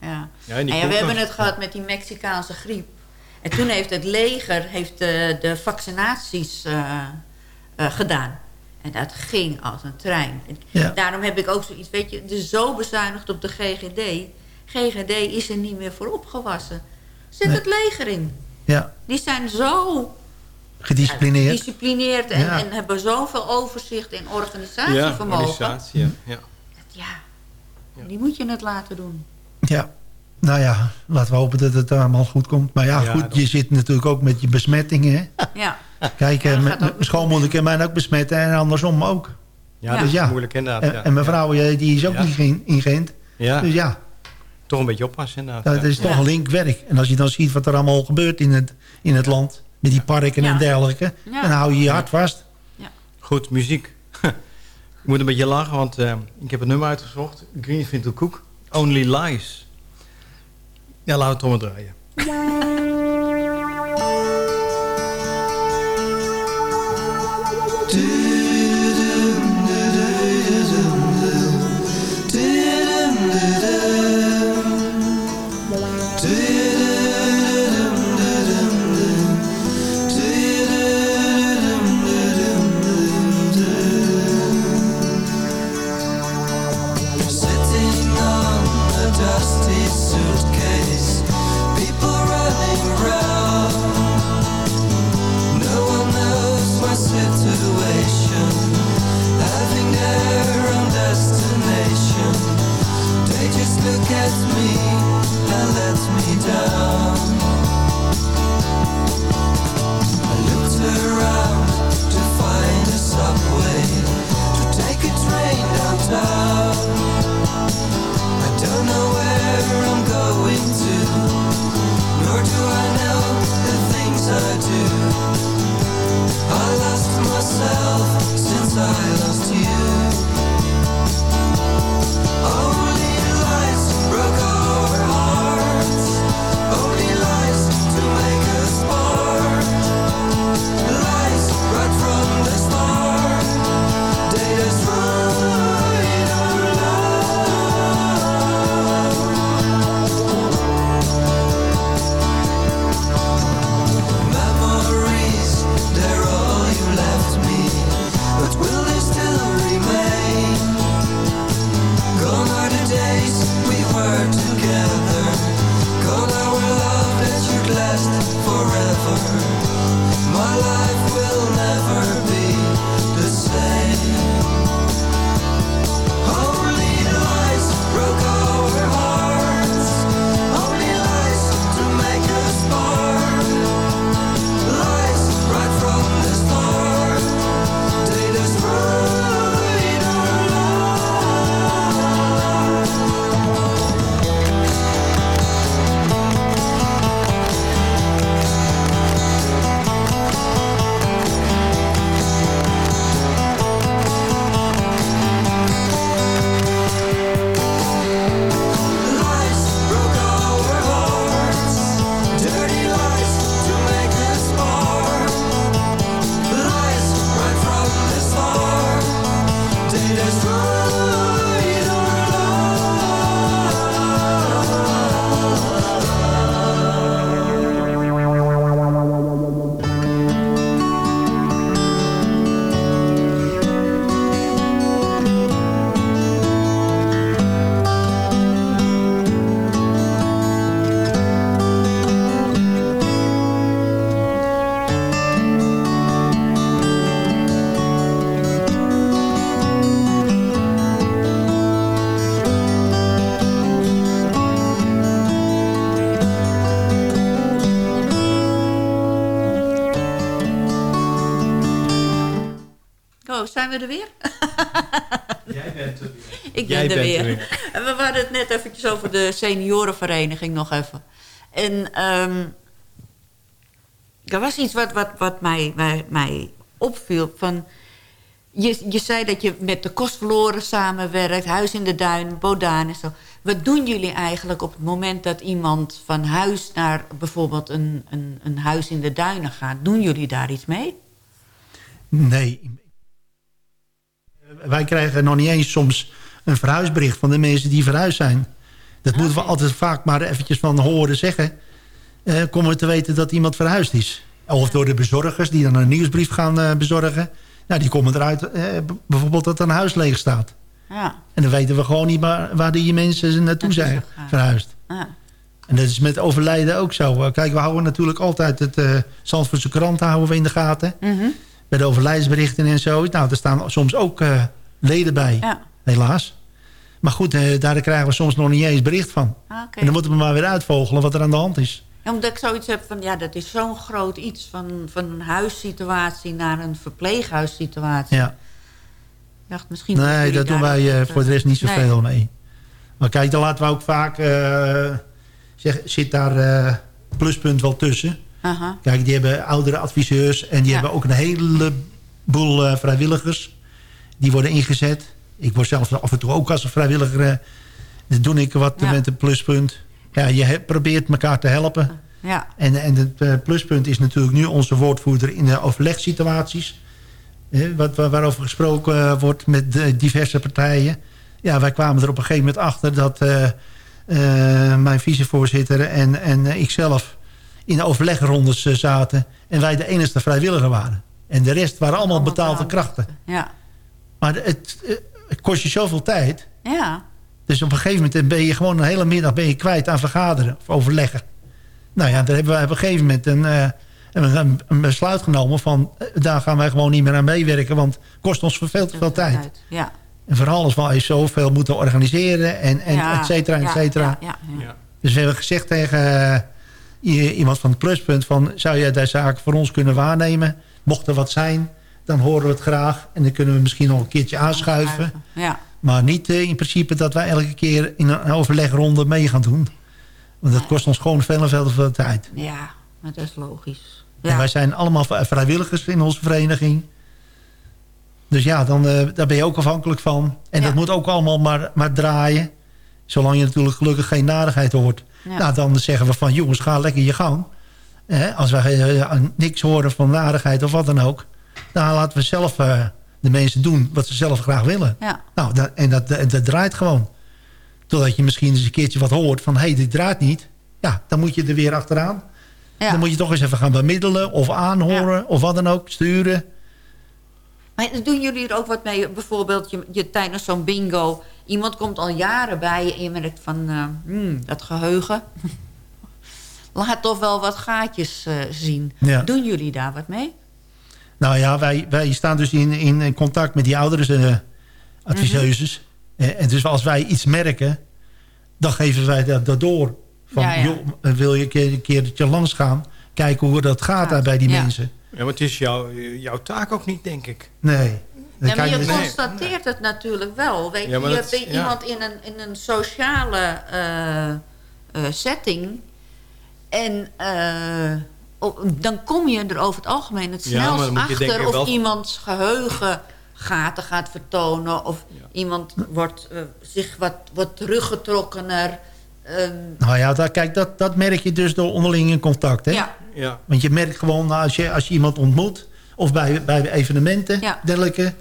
Ja. Ja, en ja, we hebben het gehad met die Mexicaanse griep. En toen heeft het leger heeft de, de vaccinaties eh, eh, gedaan. En dat ging als een trein. En Ja. Daarom heb ik ook zoiets, weet je, zo bezuinigd op de GGD. GGD is er niet meer voor opgewassen. Zet Nee. het leger in. Ja, Die zijn zo gedisciplineerd. gedisciplineerd en, Ja. en hebben zoveel overzicht en Ja, organisatievermogen. organisatie, ja. ja. Ja, Ja. die moet je het laten doen. Ja. Nou ja, laten we hopen dat het allemaal goed komt. Maar ja, Ja, goed, dat- je zit natuurlijk ook met je besmettingen. Hè? Ja, Kijk, Ja, eh, mijn schoonmoeder kan mij ook besmetten en andersom ook. Ja, Ja. dat is Ja. moeilijk inderdaad. En, ja. en mijn vrouw, eh, die is ook Ja. niet geen- ingeënt. Ja, Dus ja, toch een beetje oppassen inderdaad. dat ja. is toch een linkwerk. En als je dan ziet wat er allemaal gebeurt in het, in het land... met die parken en dergelijke... Ja. dan hou je je hart vast. Goed, muziek. ik moet een beetje lachen, want eh, ik heb een nummer uitgezocht. Greenfield Cook, Only Lies. Ja, laten we het om draaien. Er weer? Jij bent er weer. Ik Jij ben er bent er weer. En we hadden het net eventjes over de seniorenvereniging nog even. En ehm er was iets wat, wat, wat mij, mij, mij opviel. Van, je, je zei dat je met de kostverloren samenwerkt, Huis in de Duin, Bodaan en zo. Wat doen jullie eigenlijk op het moment dat iemand van huis naar bijvoorbeeld een, een, een huis in de duinen gaat? Doen jullie daar iets mee? Nee. Wij krijgen nog niet eens soms een verhuisbericht van de mensen die verhuisd zijn. Dat moeten we altijd vaak maar eventjes van horen zeggen. Eh komen we te weten dat iemand verhuisd is. Of door de bezorgers die dan een nieuwsbrief gaan eh, bezorgen. Nou, die komen eruit eh, bijvoorbeeld dat er een huis leeg staat. Ja. En dan weten we gewoon niet waar, waar die mensen naartoe zijn verhuisd. ja. En dat is met overlijden ook zo. Kijk, we houden natuurlijk altijd het Zandvoortse krant houden we in de gaten. Mhm. Bij de overlijdensberichten en zo. Nou, er staan soms ook eh, leden bij, Ja. helaas. Maar goed, eh, daar krijgen we soms nog niet eens bericht van. Ah. En dan moeten we maar weer uitvogelen wat er aan de hand is. Ja, omdat ik zoiets heb van, ja, dat is zo'n groot iets. Van, van een huissituatie naar een verpleeghuissituatie. Ja. Dacht, misschien... dat Nee, daar doen daar wij eh, voor de rest niet zoveel Nee. mee. Maar kijk, dan laten we ook vaak... zeg, zit daar pluspunt wel tussen. Aha. Kijk, die hebben oudere adviseurs... en die Ja. hebben ook een heleboel eh, vrijwilligers. Die worden ingezet. Ik word zelf af en toe ook als een vrijwilliger... eh, dan doe ik wat Ja. met een pluspunt. Ja, je probeert elkaar te helpen. Ja. En, en het eh, pluspunt is natuurlijk nu onze woordvoerder in de overlegssituaties. Eh, wat, waar- waarover gesproken eh, wordt met diverse partijen. Ja, wij kwamen er op een gegeven moment achter dat eh, eh, mijn vicevoorzitter en, en eh, ikzelf in de overlegrondes eh, zaten. En wij de enige vrijwilliger waren. En de rest waren allemaal betaalde krachten. Ja. Maar het, eh, het kost je zoveel tijd. Ja. Dus op een gegeven moment ben je gewoon een hele middag ben je kwijt aan vergaderen of overleggen. Nou ja, daar hebben wij op een gegeven moment een, eh, we een, een besluit genomen van... daar gaan wij gewoon niet meer aan meewerken, want het kost ons veel te veel tijd. Ja. En vooral als wij zoveel moeten organiseren en, en Ja. et cetera, et Ja, cetera. Ja, ja, ja. Dus we hebben gezegd tegen iemand van het pluspunt van... zou jij deze zaken voor ons kunnen waarnemen? Mocht er wat zijn, dan horen we het graag. En dan kunnen we misschien nog een keertje aanschuiven. Ja. Maar niet eh, in principe dat wij elke keer in een overlegronde mee gaan doen. Want dat kost ons gewoon veel en veel tijd. Ja, maar dat is logisch. En wij zijn allemaal vrijwilligers in onze vereniging. Dus ja, dan, eh, daar ben je ook afhankelijk van. En dat moet ook allemaal maar, maar draaien. Zolang je natuurlijk gelukkig geen narigheid hoort. Ja. Nou, dan zeggen we van jongens, ga lekker je gang. Eh, als wij eh, niks horen van narigheid of wat dan ook. Dan laten we zelf eh, de mensen doen wat ze zelf graag willen. Ja. Nou, dat, en dat, dat, dat draait gewoon. Totdat je misschien eens een keertje wat hoort van... hé, hey, dit draait niet. Ja, dan moet je er weer achteraan. Ja. Dan moet je toch eens even gaan bemiddelen of aanhoren of wat dan ook, sturen. Maar doen jullie er ook wat mee? Bijvoorbeeld je, je, tijdens zo'n bingo... iemand komt al jaren bij je en je merkt van... eh, hmm, dat geheugen... laat toch wel wat gaatjes eh, zien. Ja. Doen jullie daar wat mee? Nou ja, wij, wij staan dus in, in contact met die ouderen eh, adviseuses. Mhm. En dus als wij iets merken, dan geven wij dat, dat door. Van, Ja, ja. joh, wil je een keer, een keertje langs gaan? Kijken hoe dat gaat daar bij die Ja. mensen. Ja, want het is jouw, jouw taak ook niet, denk ik. Nee. Ja, maar je dus- constateert het natuurlijk wel. Weet je, je ja. iemand in een, in een sociale eh, eh, setting. En eh, op- dan kom je er over het algemeen het snelst achter... of wel- iemands geheugen gaten gaat vertonen... of iemand wordt zich wat, wat teruggetrokkener... Ehm, Nou ja, dat, kijk, dat, dat merk je dus door onderling in contact. Hè? ja, Ja. Want je merkt gewoon, nou, als je, als je iemand ontmoet... of bij, bij evenementen, Ja. dergelijke...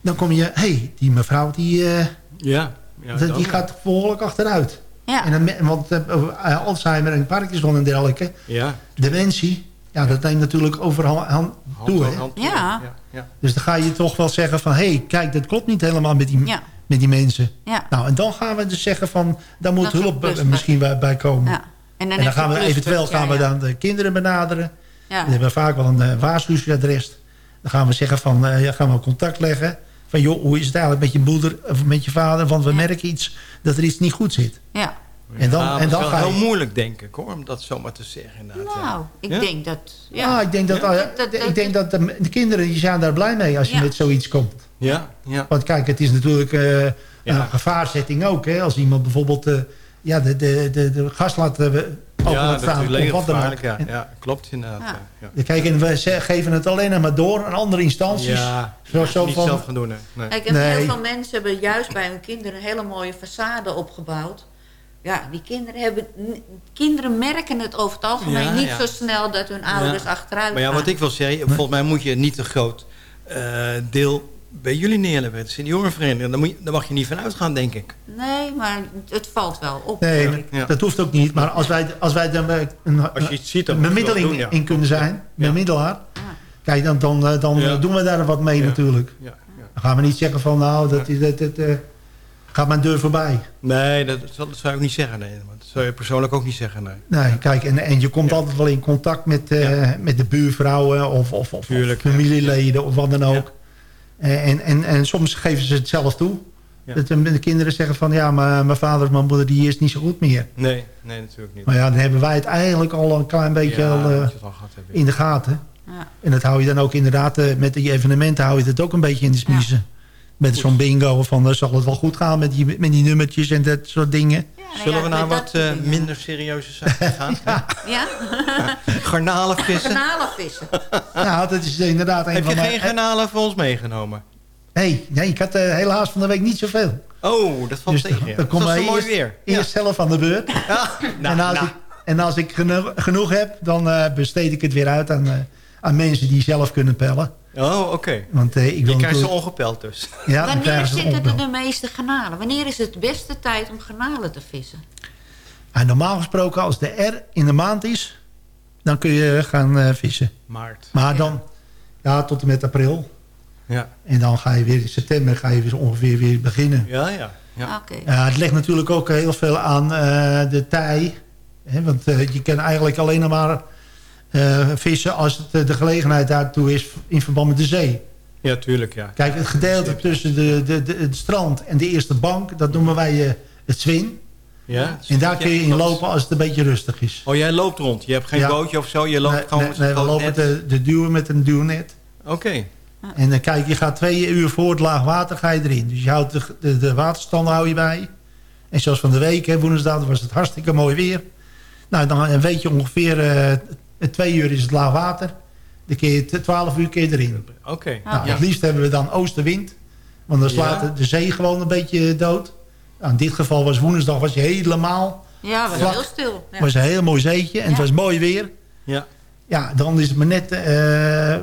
dan kom je, hé, hey, die mevrouw die, eh, Ja. ja die, dan. gaat behoorlijk achteruit. ja. En dan, want eh, Alzheimer en Parkinson en dergelijke... Ja. dementie, ja, dat neemt natuurlijk overal aan Hand toe. hand. Ja. ja. ja. Dus dan ga je toch wel zeggen van... hé, hey, kijk, dat klopt niet helemaal met die, Ja. met die mensen. ja, Nou, en dan gaan we dus zeggen van... daar moet Dat hulp misschien bij, bij komen. ja. En dan, En dan gaan we eventueel ja, gaan we ja. dan de kinderen benaderen. Ja. We hebben vaak wel een uh, waarschuwingsadres. Dan gaan we zeggen van, eh, ja, gaan we contact leggen. Van joh, hoe is het eigenlijk met je moeder of met je vader? Want we Ja. merken iets, dat er iets niet goed zit. Ja. En dan, Ja, en het dan is wel ga je... heel moeilijk, denk ik, hoor, om dat zomaar te zeggen. Inderdaad, ja. Nou, ik Ja? denk dat... Ja, Ja, ik denk dat, Ja. Dat- dat- ik denk dat de, de kinderen die zijn daar blij mee als je Ja. met zoiets komt. Ja, ja. Want kijk, het is natuurlijk eh, een gevaarzetting ook. Hè? Als iemand bijvoorbeeld eh, ja, de, de, de, de gas laat uh, open ja, dat is ja. Klopt inderdaad. Ja. Ja. Kijk, en we geven het alleen maar door aan andere instanties. Ja, Zo, zo niet van, zelf gaan doen, hè. nee. Kijk, en Nee. heel veel mensen hebben juist bij hun kinderen een hele mooie façade opgebouwd. Ja, die kinderen hebben... Kinderen merken het over het algemeen Ja, niet ja. zo snel dat hun ouders achteruit Maar ja, gaan. wat ik wil zeggen, volgens mij moet je niet een groot eh, deel bij jullie neerleggen. De seniorenvereniging, daar, moet je, daar mag je niet van uitgaan, denk ik. Nee, maar het valt wel op. nee. Ja. dat hoeft ook niet. Maar als wij, als wij dan eh, een, Als je iets ziet, dan bemiddeling doen, ja. in kunnen zijn, bemiddelaar. Kijk, dan, dan, eh, dan Ja. doen we daar wat mee Ja. natuurlijk. Ja, ja. Dan gaan we niet zeggen van nou, dat, is dat, dat, eh, gaat mijn deur voorbij. Nee, dat, dat zou ik ook niet zeggen. Nee. Dat zou je persoonlijk ook niet zeggen. Nee. Nee, kijk, en, en je komt altijd wel in contact met, eh, met de buurvrouwen of, of, of, Tuurlijk, of ja. familieleden of wat dan ook. Eh, En, en, en soms geven ze het zelf toe. Ja. Dat de, de kinderen zeggen van ja, maar mijn vader of mijn moeder die is niet zo goed meer. Nee, nee, natuurlijk niet. Maar ja, dan hebben wij het eigenlijk al een klein beetje ja, al, eh, hebt. in de gaten. Ja. En dat hou je dan ook inderdaad, eh, met die evenementen hou je het ook een beetje in de smiezen. Met zo'n bingo van eh, zal het wel goed gaan met die, met die nummertjes en dat soort dingen. Ja, nou Zullen ja, we naar wat eh, minder serieuze zaken gaan? Ja? Vissen? Garnalenvissen. Nou, dat is inderdaad een Heb je geen mijn... garnalen voor ons meegenomen? Nee, nee, ik had eh, helaas van de week niet zoveel. Oh, dat valt Dus tegen. dan, ja. dan Dat komt is mooi eerst, weer. eerst zelf aan de beurt. Ja. Nou, en, als nou. ik, en als ik geno- genoeg heb, dan eh, besteed ik het weer uit aan, eh, aan mensen die zelf kunnen pellen. Oh, oké. Want eh, ik Je krijgt ze ongepeld dus. Ja, Wanneer zitten er de meeste garnalen? Wanneer is het beste tijd om garnalen te vissen? En normaal gesproken, als de R in de maand is, dan kun je gaan eh, vissen. Maart. Maar dan, ja, tot en met april. Ja, En dan ga je weer in september ga je weer ongeveer weer beginnen. ja, ja. ja. Ah, Oké. Ja, het ligt natuurlijk ook heel veel aan eh, de tij. Hè, want je kan eigenlijk alleen maar vissen als het, eh, de gelegenheid daartoe is in verband met de zee. Ja, tuurlijk, ja. Kijk, het gedeelte tussen de, de, de, het strand en de eerste bank, dat noemen wij eh, het zwin. ja En daar kun je in lopen als het een beetje rustig is. Oh, jij loopt rond. Je hebt geen Ja. bootje of zo. Je loopt nee, gewoon nee, nee, we lopen net. de, de duwen met een duwnet. Oké. En dan kijk, je gaat twee uur voor het laag water ga je erin. Dus je houdt de, de, de waterstand hou je bij. En zoals van de week, hè, woensdag, was het hartstikke mooi weer. Nou, dan weet je ongeveer eh, twee uur is het laag water. Dan kun je t- twaalf uur keer erin. Oké. Nou, Ja. Het liefst hebben we dan oostenwind. Want dan slaat Ja. de- zee gewoon een beetje dood. Nou, in dit geval was woensdag was je helemaal... Ja, was Vlak. heel stil. Ja. was een heel mooi zeetje en het was mooi weer. Ja. Ja, dan is het maar net eh,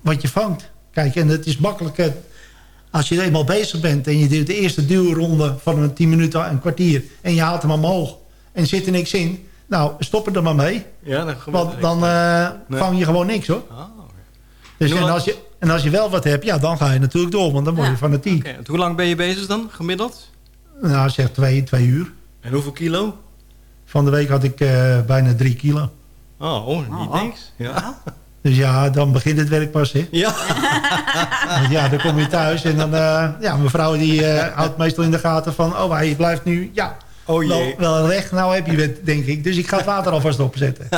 wat je vangt. Kijk, en het is makkelijk... eh, als je eenmaal bezig bent en je doet de eerste duwronde van een 10 minuten, een kwartier... en je haalt hem omhoog en zit er niks in... nou, stop er dan maar mee. Ja, dan Want dan eh, Nee. vang je gewoon niks, hoor. Oh, Dus, En als je, en als je wel wat hebt, ja, dan ga je natuurlijk door. Want dan word je Ja. fanatiek. Oké, en Hoe lang ben je bezig dan, gemiddeld? Nou, zeg twee, twee uur. En hoeveel kilo? Van de week had ik eh, bijna drie kilo. Oh, oh, niet Oh. niks. Ja. Dus ja, dan begint het werk pas, hè. Ja. Want ja, dan kom je thuis en dan... eh, ja, mevrouw die eh, houdt meestal in de gaten van... oh, hij blijft nu... Ja, Oh wel, jee. wel weg. Nou heb je het, denk ik. Dus ik ga het water alvast opzetten.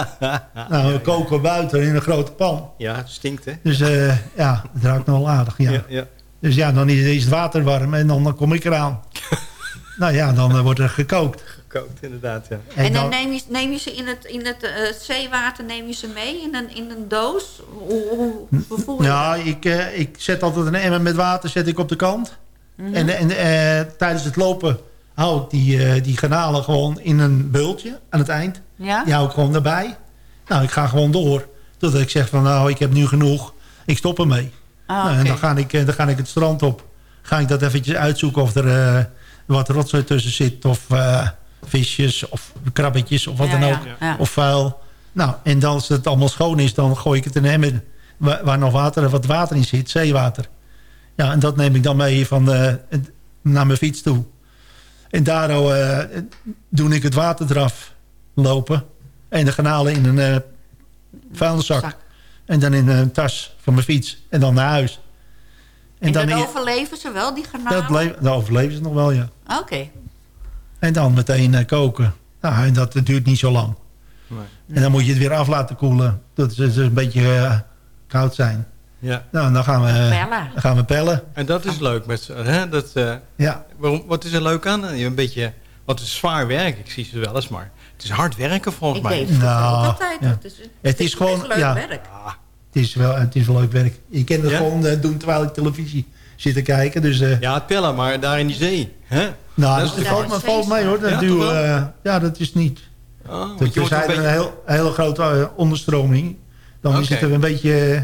nou, we koken buiten in een grote pan. Ja, het stinkt, hè? Dus eh, ja, het ruikt nog wel aardig, ja. Ja, ja. Dus ja, dan is, het water warm en dan, dan kom ik eraan. nou ja, dan eh, wordt er gekookt. Gekookt, inderdaad, ja. En dan dan- neem je, neem je ze in het, in het eh, zeewater neem je ze mee in een, in een doos? Hoe, hoe, hoe vervoer je Ja, ik, eh, ik zet altijd een emmer met water zet ik op de kant. En, en eh, tijdens het lopen hou ik die, eh, die garnalen gewoon in een bultje aan het eind. Ja? Die hou ik gewoon erbij. Nou, ik ga gewoon door. Totdat ik zeg van nou, ik heb nu genoeg. Ik stop ermee. Ah, nou, en dan ga, ik, eh, dan ga ik het strand op. Ga ik dat eventjes uitzoeken of er eh, wat rotzooi tussen zit. Of visjes of krabbetjes of wat Ja, dan ook. ja. Of vuil. Nou, en dan als het allemaal schoon is, dan gooi ik het in een emmer waar, waar nog water, wat water in zit, zeewater. Ja, en dat neem ik dan mee van de, naar mijn fiets toe. En daar eh, doe ik het water eraf lopen. En de garnalen in een eh vuilniszak. Zak. En dan in een tas van mijn fiets. En dan naar huis. En, dan dat overleven ze wel, die garnalen? dat, le- dat overleven ze nog wel, ja. Oké. En dan meteen eh, koken. Nou, en dat duurt niet zo lang. En dan moet je het weer af laten koelen. Dat is een beetje koud zijn. Ja. Nou, dan gaan we, Pellen. dan gaan we pellen. En dat is leuk. Met, hè? Dat, eh, Ja. waarom, wat is er leuk aan? Je een beetje, wat is zwaar werk. Ik zie ze wel eens, maar het is hard werken volgens Ik mij. deed het Nou, altijd. ja. Het is, Het is gewoon- leuk ja. werk. Het is wel, het is wel leuk werk. Je kan het Ja? gewoon eh, doen terwijl ik televisie zit te kijken. Dus, eh, Ja, het pellen, maar daar in die zee. Hè? nou, dat dat, is- valt, me, valt mee hoor. Dat Ja, duw, eh, ja, dat is niet. Oh, want Dat je is een een, heel, hele grote eh, onderstroming. Dan is Oké. het er een beetje eh,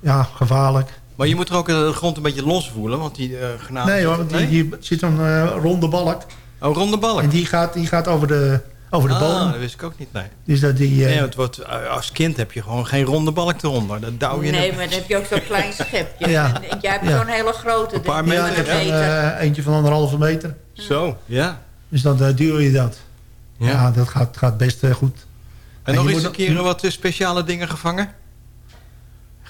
ja, gevaarlijk. Maar je moet er ook eh, de grond een beetje los voelen, want die uh, genade... nee hoor, want die, hier zit een eh, ronde balk. Oh, ronde balk. En die gaat, die gaat over de, over de ah, bodem. dat wist ik ook niet, nee. Dus dat die... eh, Nee, want wat, als kind heb je gewoon geen ronde balk eronder. Dat douw je Nee, een- maar dan heb je ook zo'n klein schepje. Ja. En, en jij hebt Ja. zo'n hele grote. Een paar ja, meter, heb een een, meter. eh, eentje van anderhalve meter. Zo, ja. Dus dan duw je dat. Ja. Ja, dat gaat, gaat best goed. En nog je eens een keer wat speciale dingen gevangen?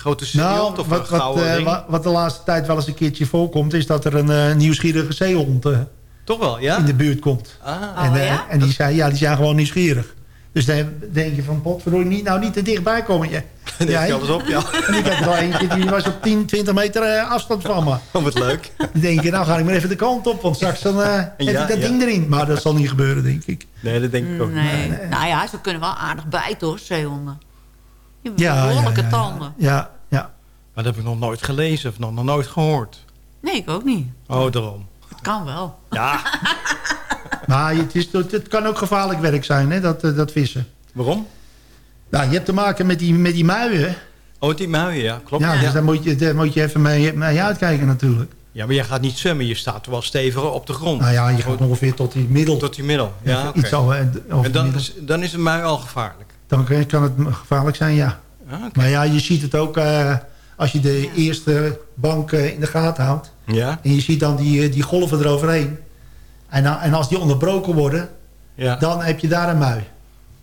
Grote Nou, zeehond of wat, een wat, gouden eh, wat de laatste tijd wel eens een keertje voorkomt... is dat er een eh, nieuwsgierige zeehond eh, Toch wel, ja? in de buurt komt. Ah, en, Oh, ja? en die, zijn, ja, die zijn gewoon nieuwsgierig. Dus dan denk je van, potverdorie, niet, nou niet te dichtbij komen. Je. dan Ja, alles op, ja. En ik had er wel eentje, die was op 10, 20 meter afstand van me. Oh, wat leuk. Dan denk je, nou ga ik maar even de kant op, want straks dan, eh, heb ik dat ja. ding erin. Maar dat zal niet gebeuren, denk ik. Nee, dat denk ik ook Nee. niet. Nou ja, ze kunnen wel aardig bijten hoor, zeehonden. Je hebt Ja, behoorlijke ja, ja. tanden. Ja, ja. Maar dat heb ik nog nooit gelezen of nog, nog nooit gehoord. Nee, ik ook niet. Oh, daarom. Het kan wel. Ja, Maar het, is, het kan ook gevaarlijk werk zijn, hè, dat, eh, dat vissen. waarom? Nou, je hebt te maken met die, met die muien. Oh, die muien, ja, klopt. Ja, Ja, dus daar moet je, daar moet je even mee, mee uitkijken natuurlijk. ja, maar jij gaat niet zwemmen. Je staat wel steviger op de grond. Nou ja, je gaat ongeveer tot die middel. Tot die middel. Ja, oké. Iets over En dan, middel. is- dan is een mui al gevaarlijk. Dan kan- het gevaarlijk zijn, ja. Ah. Maar ja, je ziet het ook eh, als je de eerste bank eh, in de gaten houdt. Ja, En je ziet dan die, eh, die golven eroverheen. En, dan- en als die onderbroken worden, ja. dan heb je daar een mui.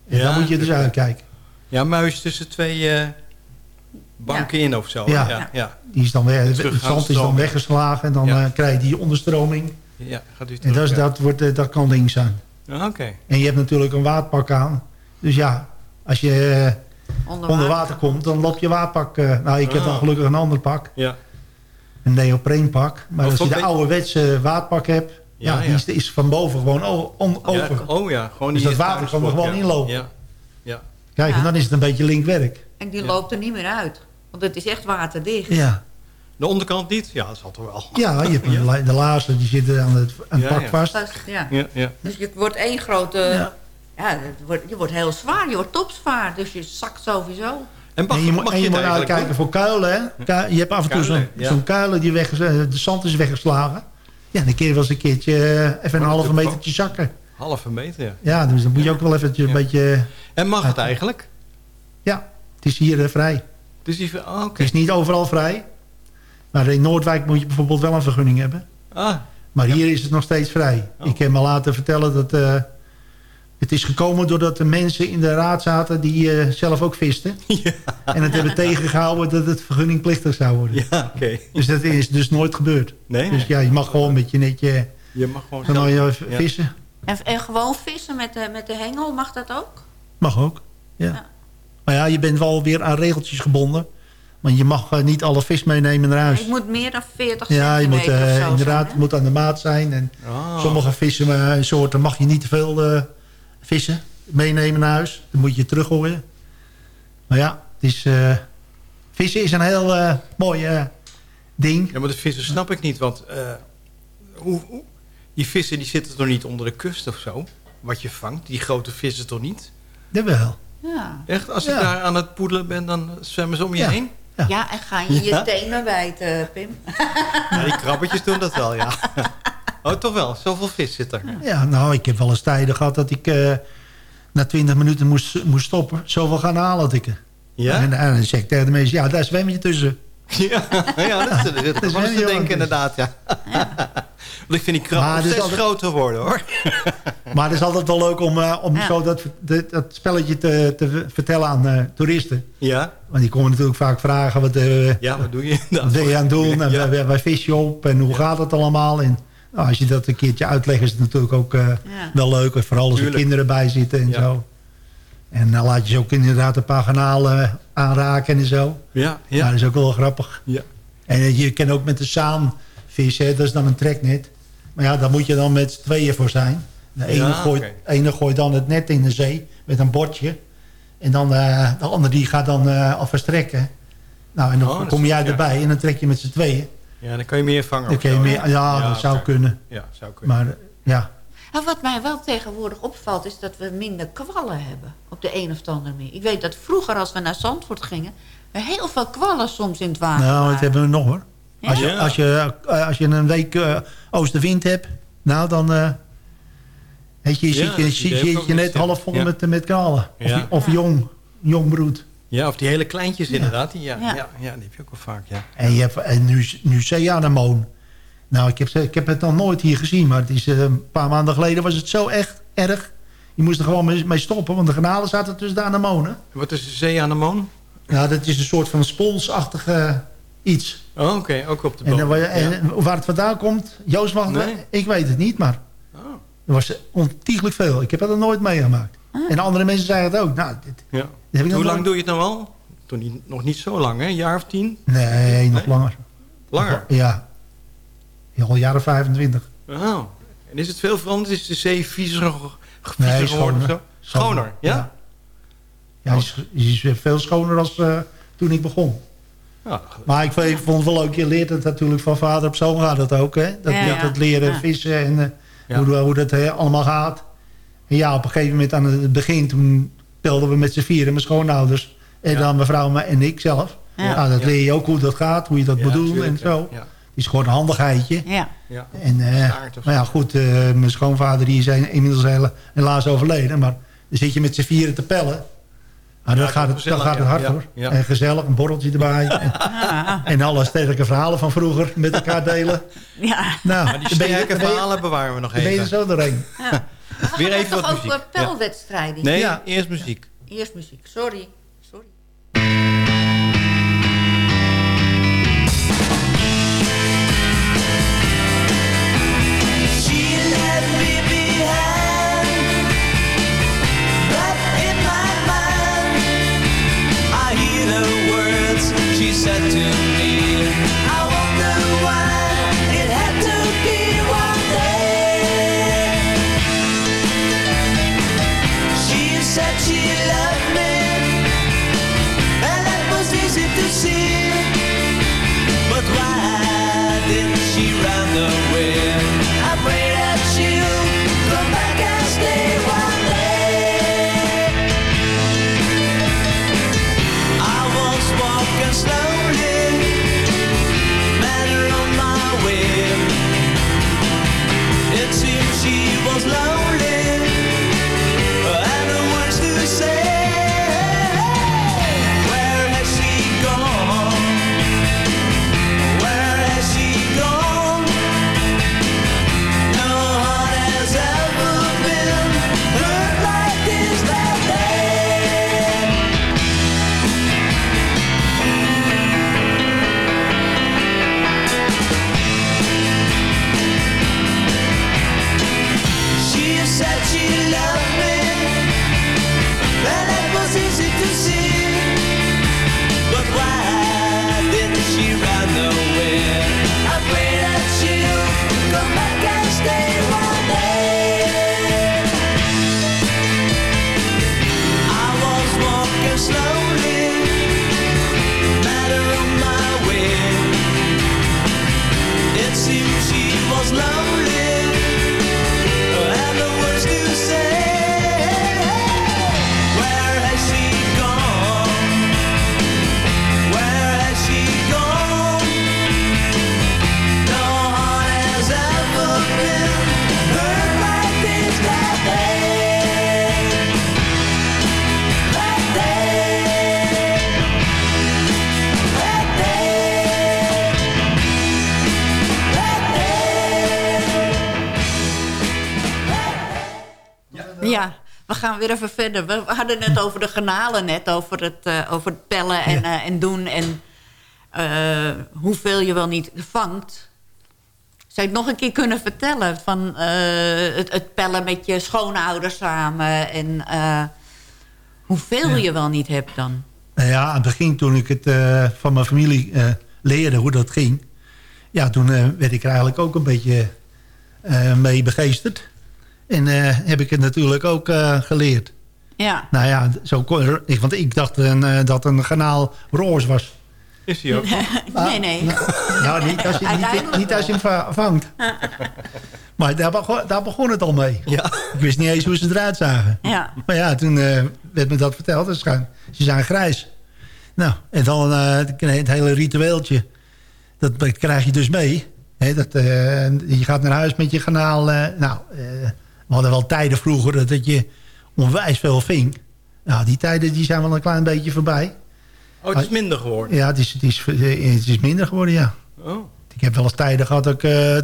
En Ja, dan moet je dus uitkijken. ja muis tussen twee eh, banken in of zo. Ja. ja, ja. Die is dan weer, het Terug zand is dan weggeslagen en dan Ja. krijg je die onderstroming. Ja, gaat u En terug. dat, is, ja. dat, wordt, dat kan ding zijn. Ah, Oké. En je hebt natuurlijk een waadpak aan. Dus ja, als je eh, Onder, onder water komt, dan loopt je waadpak... eh, nou, ik heb dan Ah. gelukkig een ander pak. Ja. Een neopreenpak. Maar Of als je de ouderwetse waadpak hebt... Ja, Ja, die ja. is, is van boven gewoon o- on- Ja, open. oh ja, gewoon Dus dat water kan er gewoon ja. inlopen. Ja. ja. Kijk, Ja. en dan is het een beetje linkwerk. En die Ja. loopt er niet meer uit. Want het is echt waterdicht. Ja, De onderkant niet? Ja, dat zal toch wel. ja je hebt Ja. de la- de laarzen, die zitten aan het, aan het Ja, pak ja. vast. Ja. Ja, ja. Dus je wordt één grote... Ja. Het wordt, je wordt heel zwaar. Je wordt topzwaar. Dus je zakt sowieso. En mag, En je, moet- mag en je het moet eigenlijk uitkijken voor kuilen. Hè? Ku- Je hebt af en toe zo'n Kuilen, ja. zo'n kuilen, die weg, eh, de zand is weggeslagen. Ja, dan kun je wel eens een keertje eh, even een halve metertje zakken. Halve meter, ja. Ja, dus dan moet je ook wel even een Ja. beetje... En mag het eigenlijk? Ja, het is hier eh, vrij. Dus die... Oh. Het is niet overal vrij. Maar in Noordwijk moet je bijvoorbeeld wel een vergunning hebben. Ah, Maar hier is het nog steeds vrij. Oh. Ik heb me laten vertellen dat... eh, het is gekomen doordat de mensen in de raad zaten... die eh, zelf ook visten. ja. En het hebben tegengehouden dat het vergunningplichtig zou worden. Ja, oké. Dus dat is dus nooit gebeurd. Nee, Dus nee. ja, je mag gewoon met je netje Je mag gewoon... van zelf- al je Ja. vissen. En, en gewoon vissen met de, met de hengel, mag dat ook? Mag ook. Ja. Ja. Maar ja, je bent wel weer aan regeltjes gebonden. Want je mag eh, niet alle vis meenemen naar huis. Ik moet meer dan 40 Ja, je moet eh, inderdaad zijn, moet aan de maat zijn. En Oh. sommige vissen, eh, soorten mag je niet te veel eh, vissen meenemen naar huis. Dan moet je teruggooien. Maar ja, het is, eh, vissen is een heel eh, mooi eh, ding. Ja, maar de vissen snap ik niet, want... eh, hoe, hoe- die vissen die zitten toch niet onder de kust of zo? Wat je vangt, die grote vissen toch niet? Jawel. Ja. Echt? Als Ja. ik daar aan het poedelen ben, dan zwemmen ze om je Ja. heen? Ja. ja, en ga je je Ja? tenen bijten, Pim? Ja, die krabbetjes doen dat wel, ja. Oh, toch wel? Zoveel vis zit er. Ja, nou, ik heb wel eens tijden gehad dat ik eh, na twintig minuten moest, moest stoppen. Zoveel gaan halen had ik er. Ja? En, en dan zeg ik tegen de mensen, ja, daar zwem je tussen. Ja, ja dat is, dat is te denken inderdaad, ja. Want ik vind die krab steeds altijd- groter worden, hoor. Maar het is altijd wel leuk om, eh, om Ja. zo dat, dat, dat spelletje te, te vertellen aan eh, toeristen. Ja? Want die komen natuurlijk vaak vragen, wat, eh, Ja, wat doe je? wat ben je aan het doen? En Ja. waar, waar, waar vis je op? En hoe gaat het allemaal? En Nou, als je dat een keertje uitlegt is het natuurlijk ook eh, Ja. wel leuk. Vooral als er kinderen bij zitten en Ja. zo. En dan laat je ze ook inderdaad een paar kanalen aanraken en zo. Ja, Ja. ja. dat is ook wel grappig. Ja. En eh, je kan ook met de zaan vissen, dat is dan een treknet. Maar ja, daar moet je dan met z'n tweeën voor zijn. De ene, Ja, gooit, ene gooit dan het net in de zee met een bordje. En dan eh, de andere die gaat dan eh al verstrekken. Nou, en dan Oh, kom is- jij ja. erbij en dan trek je met z'n tweeën. Ja, dan kan je meer vangen. Dan kun je meer, ja, dat zou kunnen. Ja, zou kunnen. Maar ja, wat mij wel tegenwoordig opvalt... is dat we minder kwallen hebben op de een of andere manier. Ik weet dat vroeger als we naar Zandvoort gingen... er heel veel kwallen soms in het water nou, dat waren. hebben we nog hoor. Ja? Als je, als je, eh, als je een week eh, oostenwind hebt, nou dan... eh weet je, je Ja, zit je, dat je, net half vol Ja. met, met kralen. Of, Ja. of jong, jong broed. Ja, of die hele kleintjes inderdaad. Die, ja, Ja. ja. Ja, die heb je ook wel vaak, ja. En, je hebt, en nu, nu zeeanemoon. Nou, ik heb, ik heb het nog nooit hier gezien, maar het is, eh, een paar maanden geleden was het zo echt erg. Je moest er gewoon mee, mee stoppen, want de granalen zaten tussen de anemonen. Wat is de zeeanemoon? Nou, dat is een soort van sponsachtige iets. Oh, oké, ook op de En, boot. dan wa- en Ja. waar het vandaan komt, Joost mag Nee. ik weet het niet, maar Oh, er was ontiegelijk veel. Ik heb dat nog nooit meegemaakt. En andere mensen zeiden het ook. Nou, dit, ja. Hoe lang doe je het nou al? Toen niet, nog niet zo lang, hè? Een jaar of tien? Nee, nog Nee? langer. Langer? Ja. ja. Al jaren 25. Oh. En is het veel veranderd? Is de zee viezer, Nee, viezer geworden of schoner. zo? Schoner, ja? Ja, ja hij, is, hij is weer veel schoner dan toen ik begon. Ja, Maar ik, vond- ik vond het wel leuk. Je leert het natuurlijk van vader op zoon gaat het ook. Hè? Dat, Ja, dat, ja. dat leren Ja. vissen en eh, Ja. hoe, hoe dat eh, allemaal gaat. En ja, op een gegeven moment aan het begin... toen pelden we met z'n vieren, mijn schoonouders... en Ja. dan mijn vrouw en ik zelf. Ja. Ja. dat Ja. leer je ook hoe dat gaat, hoe je dat Ja, moet doen tuurlijk, en zo. Ja, Het is gewoon een handigheidje. Ja. ja. En, eh, of maar ja, goed, eh, mijn schoonvader die is inmiddels helaas overleden. Maar dan zit je met z'n vieren te pellen. Nou, dan, Ja, gaat het, gezellig, dan gaat het hard Ja, hoor. ja. En gezellig, een borreltje erbij. en, Ah, en alle sterke verhalen van vroeger met elkaar delen. ja. Nou, Maar die dan ben je- sterke verhalen bewaren we nog dan ben je er even. zo doorheen. Weer even toch wat over muziek. pelwedstrijden. Nee, Ja. eerst muziek. Eerst muziek. Sorry. Gaan weer even verder. We hadden het over de granalen net, over het, eh, over het pellen en, eh, en doen... en eh, hoeveel je wel niet vangt. Zou je het nog een keer kunnen vertellen? Van het, het pellen met je schoonouders samen. En hoeveel je wel niet hebt dan. Nou ja, aan het begin toen ik het van mijn familie leerde hoe dat ging... ja, toen werd ik er eigenlijk ook een beetje mee begeesterd. En eh, heb ik het natuurlijk ook eh, geleerd. Ja. Nou ja, zo, kon- ik- want ik dacht een, eh, dat een kanaal roze was. Is hij ook? nee, nee. Nou, niet als je, niet, niet als je hem va- vangt. Maar daar begon, daar begon het al mee. Ja. Ik wist niet eens hoe ze eruit zagen. Ja. Maar ja, toen eh, werd me dat verteld. Ze zijn, ze zijn grijs. Nou, en dan eh, het hele ritueeltje. Dat krijg je dus mee. Hè, dat, eh, je gaat naar huis met je kanaal. eh, nou, eh, we hadden wel tijden vroeger dat- je onwijs veel ving. Nou, die tijden die zijn wel een klein beetje voorbij. Oh, het is minder geworden. Ja, het is, het is, eh, het is minder geworden, ja. Oh. Ik heb wel eens tijden gehad dat ik eh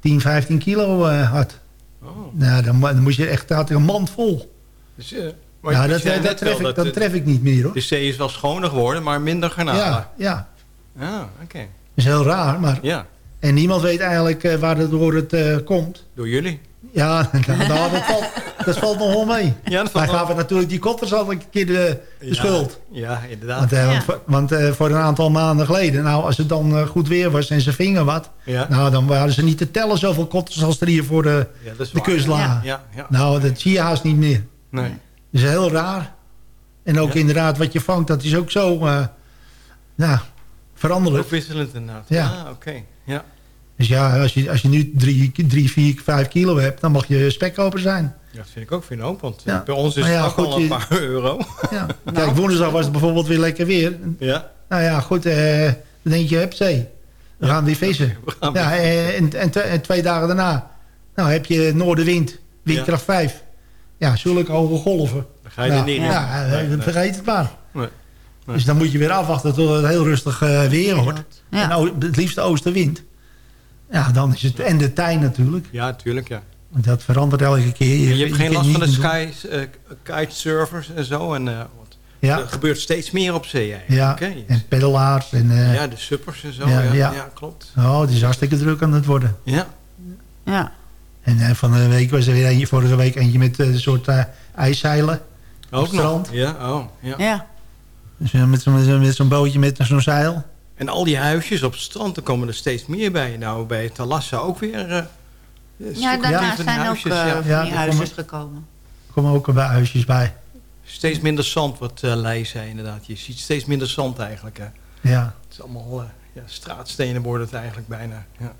10, 15 kilo eh, had. Oh. Nou, dan, dan moest je echt, had ik een mand vol. Dus, eh, maar dat, zei dat, tref ik, dat tref ik niet meer, hoor. De zee is wel schoner geworden, maar minder garnalen. Ja, ja. Ah, oké. Dat is heel raar, maar... Ja, En niemand weet eigenlijk eh, waar het door het eh, komt. door jullie. Ja, nou, nou, dat, valt, dat valt nog wel mee. Ja, Wij wel- gaven natuurlijk die kotters al een keer de, de Ja, schuld. Ja, inderdaad. Want, eh, want eh, voor een aantal maanden geleden, nou, als het dan eh, goed weer was en ze vingen wat... Ja. Nou, dan waren ze niet te tellen zoveel kotters als er hier voor de, Ja, dat is de kust lagen. Ja, ja. Nou, dat zie je haast niet meer. Nee. Dat is heel raar. En ook Ja. inderdaad wat je vangt, dat is ook zo eh nou, veranderlijk. Ook wisselend inderdaad. Ja. Ah, oké. Ja. Dus ja, als je, als je nu drie, drie, vier, vijf kilo hebt, dan mag je spekkoper zijn. ja, dat vind ik ook vind hoop, want Ja. bij ons is ja, het ook goed, al een je- paar euro. Ja. Kijk, woensdag was het bijvoorbeeld weer lekker weer. Ja. Nou ja, goed, eh, dan denk je, hup, zee. We gaan weer vissen. We gaan Ja, eh, en, en, twee dagen daarna, nou heb je noordenwind, windkracht 5. Ja, zulke hoge golven. Dan ga je er niet in. Ja, eh, Nee, nee. vergeet het maar. Nee. Nee. Dus dan moet je weer afwachten tot het heel rustig eh, weer wordt. Ja. En het liefst oostenwind. Ja, dan is het... En de tij natuurlijk. Ja, tuurlijk, ja. Want dat verandert elke keer. Je, hebt geen last van de sky, eh, kitesurfers en zo. En, eh, want Ja. Er gebeurt steeds meer op zee eigenlijk. Ja, hè? en pedelaars. En, eh, ja, de suppers en zo. ja, Ja, ja. ja. klopt. Oh, het is hartstikke druk aan het worden. Ja. Ja. En eh, van de week was er weer eentje, vorige week eentje met een soort eh, ijszeilen. Op Ook nog. strand. Ja, oh, ja. Ja. Dus met zo'n met zo'n- met zo'n bootje met zo'n zeil. En al die huisjes op het strand, er komen er steeds meer bij. Nou, bij Talassa ook weer. eh, Ja, daarna zijn ook huisjes, eh, ja. die huisjes komen- gekomen. Er komen ook bij huisjes bij. Steeds minder zand, wat eh Leij zei inderdaad. Je ziet steeds minder zand eigenlijk. Hè. Ja. Het is allemaal eh, ja, straatstenen worden het eigenlijk bijna. Ja.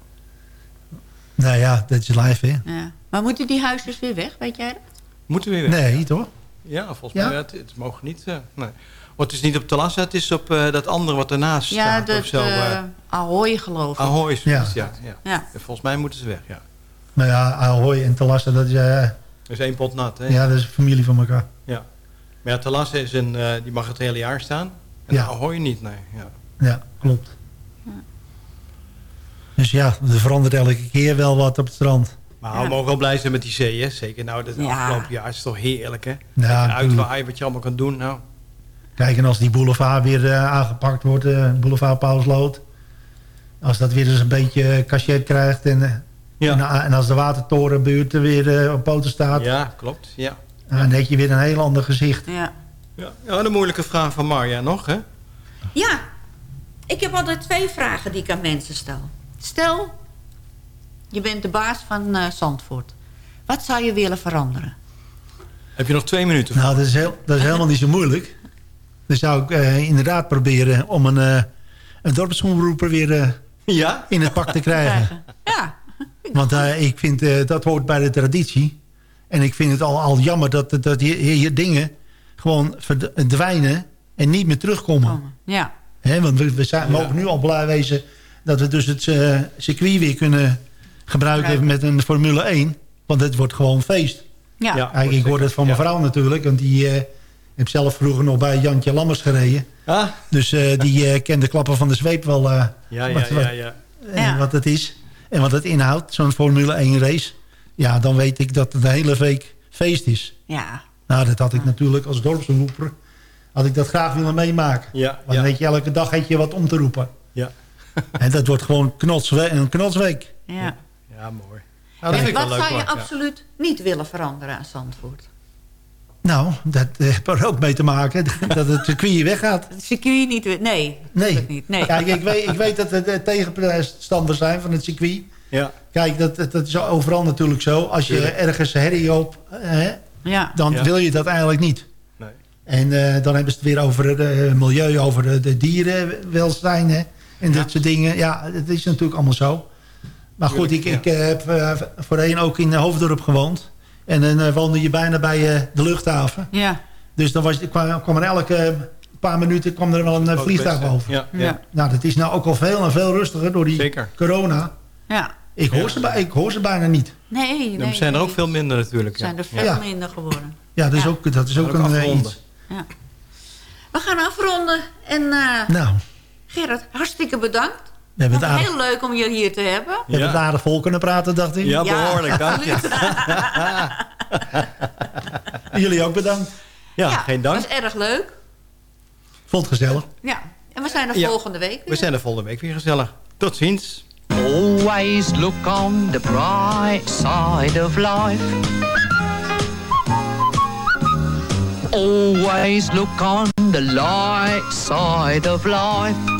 Nou ja, dat is live, hè? Ja. Maar moeten die huisjes weer weg, weet jij dat? Moeten we weer weg? Nee, toch? Ja, volgens Ja? mij. Het, het mogen niet. eh, nee. Het is niet op Talassa, het is op eh, dat andere wat ernaast Ja, staat. dat of zo. eh Ahoy geloof ik. Ahoy is Ja. het, ja. Ja, Ja. En Volgens mij moeten ze weg, ja. Maar ja, Ahoy en Talassa, dat is, eh, Dat is één pot nat, hè? ja, dat is familie van elkaar. Ja. Maar ja, Talassa is een, eh, die mag het hele jaar staan. En Ja. Ahoy niet, nee. Ja. Ja, klopt. Dus ja, er verandert elke keer wel wat op het strand. Maar we mogen wel blij zijn met die zee, hè? Zeker nou, dat Ja. afgelopen jaar is het toch heerlijk, hè? Ja, wat je allemaal kan doen, nou. Kijk, en als die boulevard weer eh, aangepakt wordt, eh boulevard Paulusloot. Als dat weer eens een beetje cachet krijgt. En, eh, Ja. en, en als de watertorenbuurt er weer eh, op poten staat. Ja, klopt, ja. Dan heb je weer een heel ander gezicht. Ja. Ja, ja de moeilijke vraag van Marja nog, hè? ja, ik heb altijd twee vragen die ik aan mensen stel. Stel, je bent de baas van eh, Zandvoort. Wat zou je willen veranderen? Heb je nog twee minuten? Nou, dat is, heel, dat is helemaal niet zo moeilijk. Dan zou ik eh, inderdaad proberen om een, eh een dorpsomroeper weer eh, Ja? in het pak te krijgen. Ja, Want eh, ik vind eh, dat hoort bij de traditie. En ik vind het al, al jammer dat, dat hier, hier dingen gewoon verdwijnen en niet meer terugkomen. ja. Hè, want we, we zijn, mogen nu al blij wezen dat we dus het eh, circuit weer kunnen gebruiken met een Formule 1. Want het wordt gewoon feest. Ja. Ik hoor het van mijn vrouw natuurlijk. Want die eh heeft zelf vroeger nog bij Jantje Lammers gereden. Ah? Dus eh, die eh kent de klappen van de zweep wel eh, Ja, ja, wat, ja, wat, ja. Ja. wat het is. En wat het inhoudt, zo'n Formule 1 race. Ja, dan weet ik dat het de hele week feest is. Ja. Nou, dat had ik natuurlijk als dorpsomroeper... had ik dat graag willen meemaken. Ja, Want ja. weet je, elke dag heb je wat om te roepen. Ja. en dat wordt gewoon knotswe een knotsweek. Ja. Ja, mooi. Nou, dat en wat leuk, zou je absoluut niet willen veranderen aan Zandvoort? Nou, dat eh, heeft er ook mee te maken dat het circuit hier weggaat. Het circuit niet... Nee, Nee. niet. Nee. Kijk, ik weet, ik weet dat er tegenstanders zijn van het circuit. Ja. Kijk, dat, dat is overal natuurlijk zo. Als je Tuurlijk. ergens herrie op, hè, Ja. dan Ja. wil je dat eigenlijk niet. Nee. En eh, dan hebben ze het weer over het eh, milieu, over de, de dierenwelzijn hè, en dat soort dingen. Ja, het is natuurlijk allemaal zo. Maar goed, ik, ik eh, heb eh, voorheen ook in Hoofddorp gewoond. En dan eh, woonde je bijna bij eh, de luchthaven. Ja. Dus dan was, kwam, kwam er elke paar minuten kwam er wel een eh, Ook vliegtuig best, over. Ja, ja. Ja. Nou, dat is nou ook al veel en veel rustiger door die Zeker. corona. Ja. Ik hoor, Ja. ze, ik hoor ze bijna niet. Nee, nee. Er zijn er ook veel minder natuurlijk. zijn er veel Ja. minder geworden. Ja, dat is Ja. ook, dat is ook, Ook een eh, afronden. iets. Ja. We gaan afronden. En eh, Nou, Gerard, hartstikke bedankt. We hebben, Het het aardig, heel leuk om je hier te hebben. we hebben het Ja. aardig vol kunnen praten, dacht ik. Ja, behoorlijk, dank je. Jullie ook bedankt. Ja, geen dank. was erg leuk. Vond het gezellig. Ja. En we zijn er Ja. volgende week weer. We zijn er volgende week weer gezellig. Tot ziens. Always look on the bright side of life. Always look on the light side of life.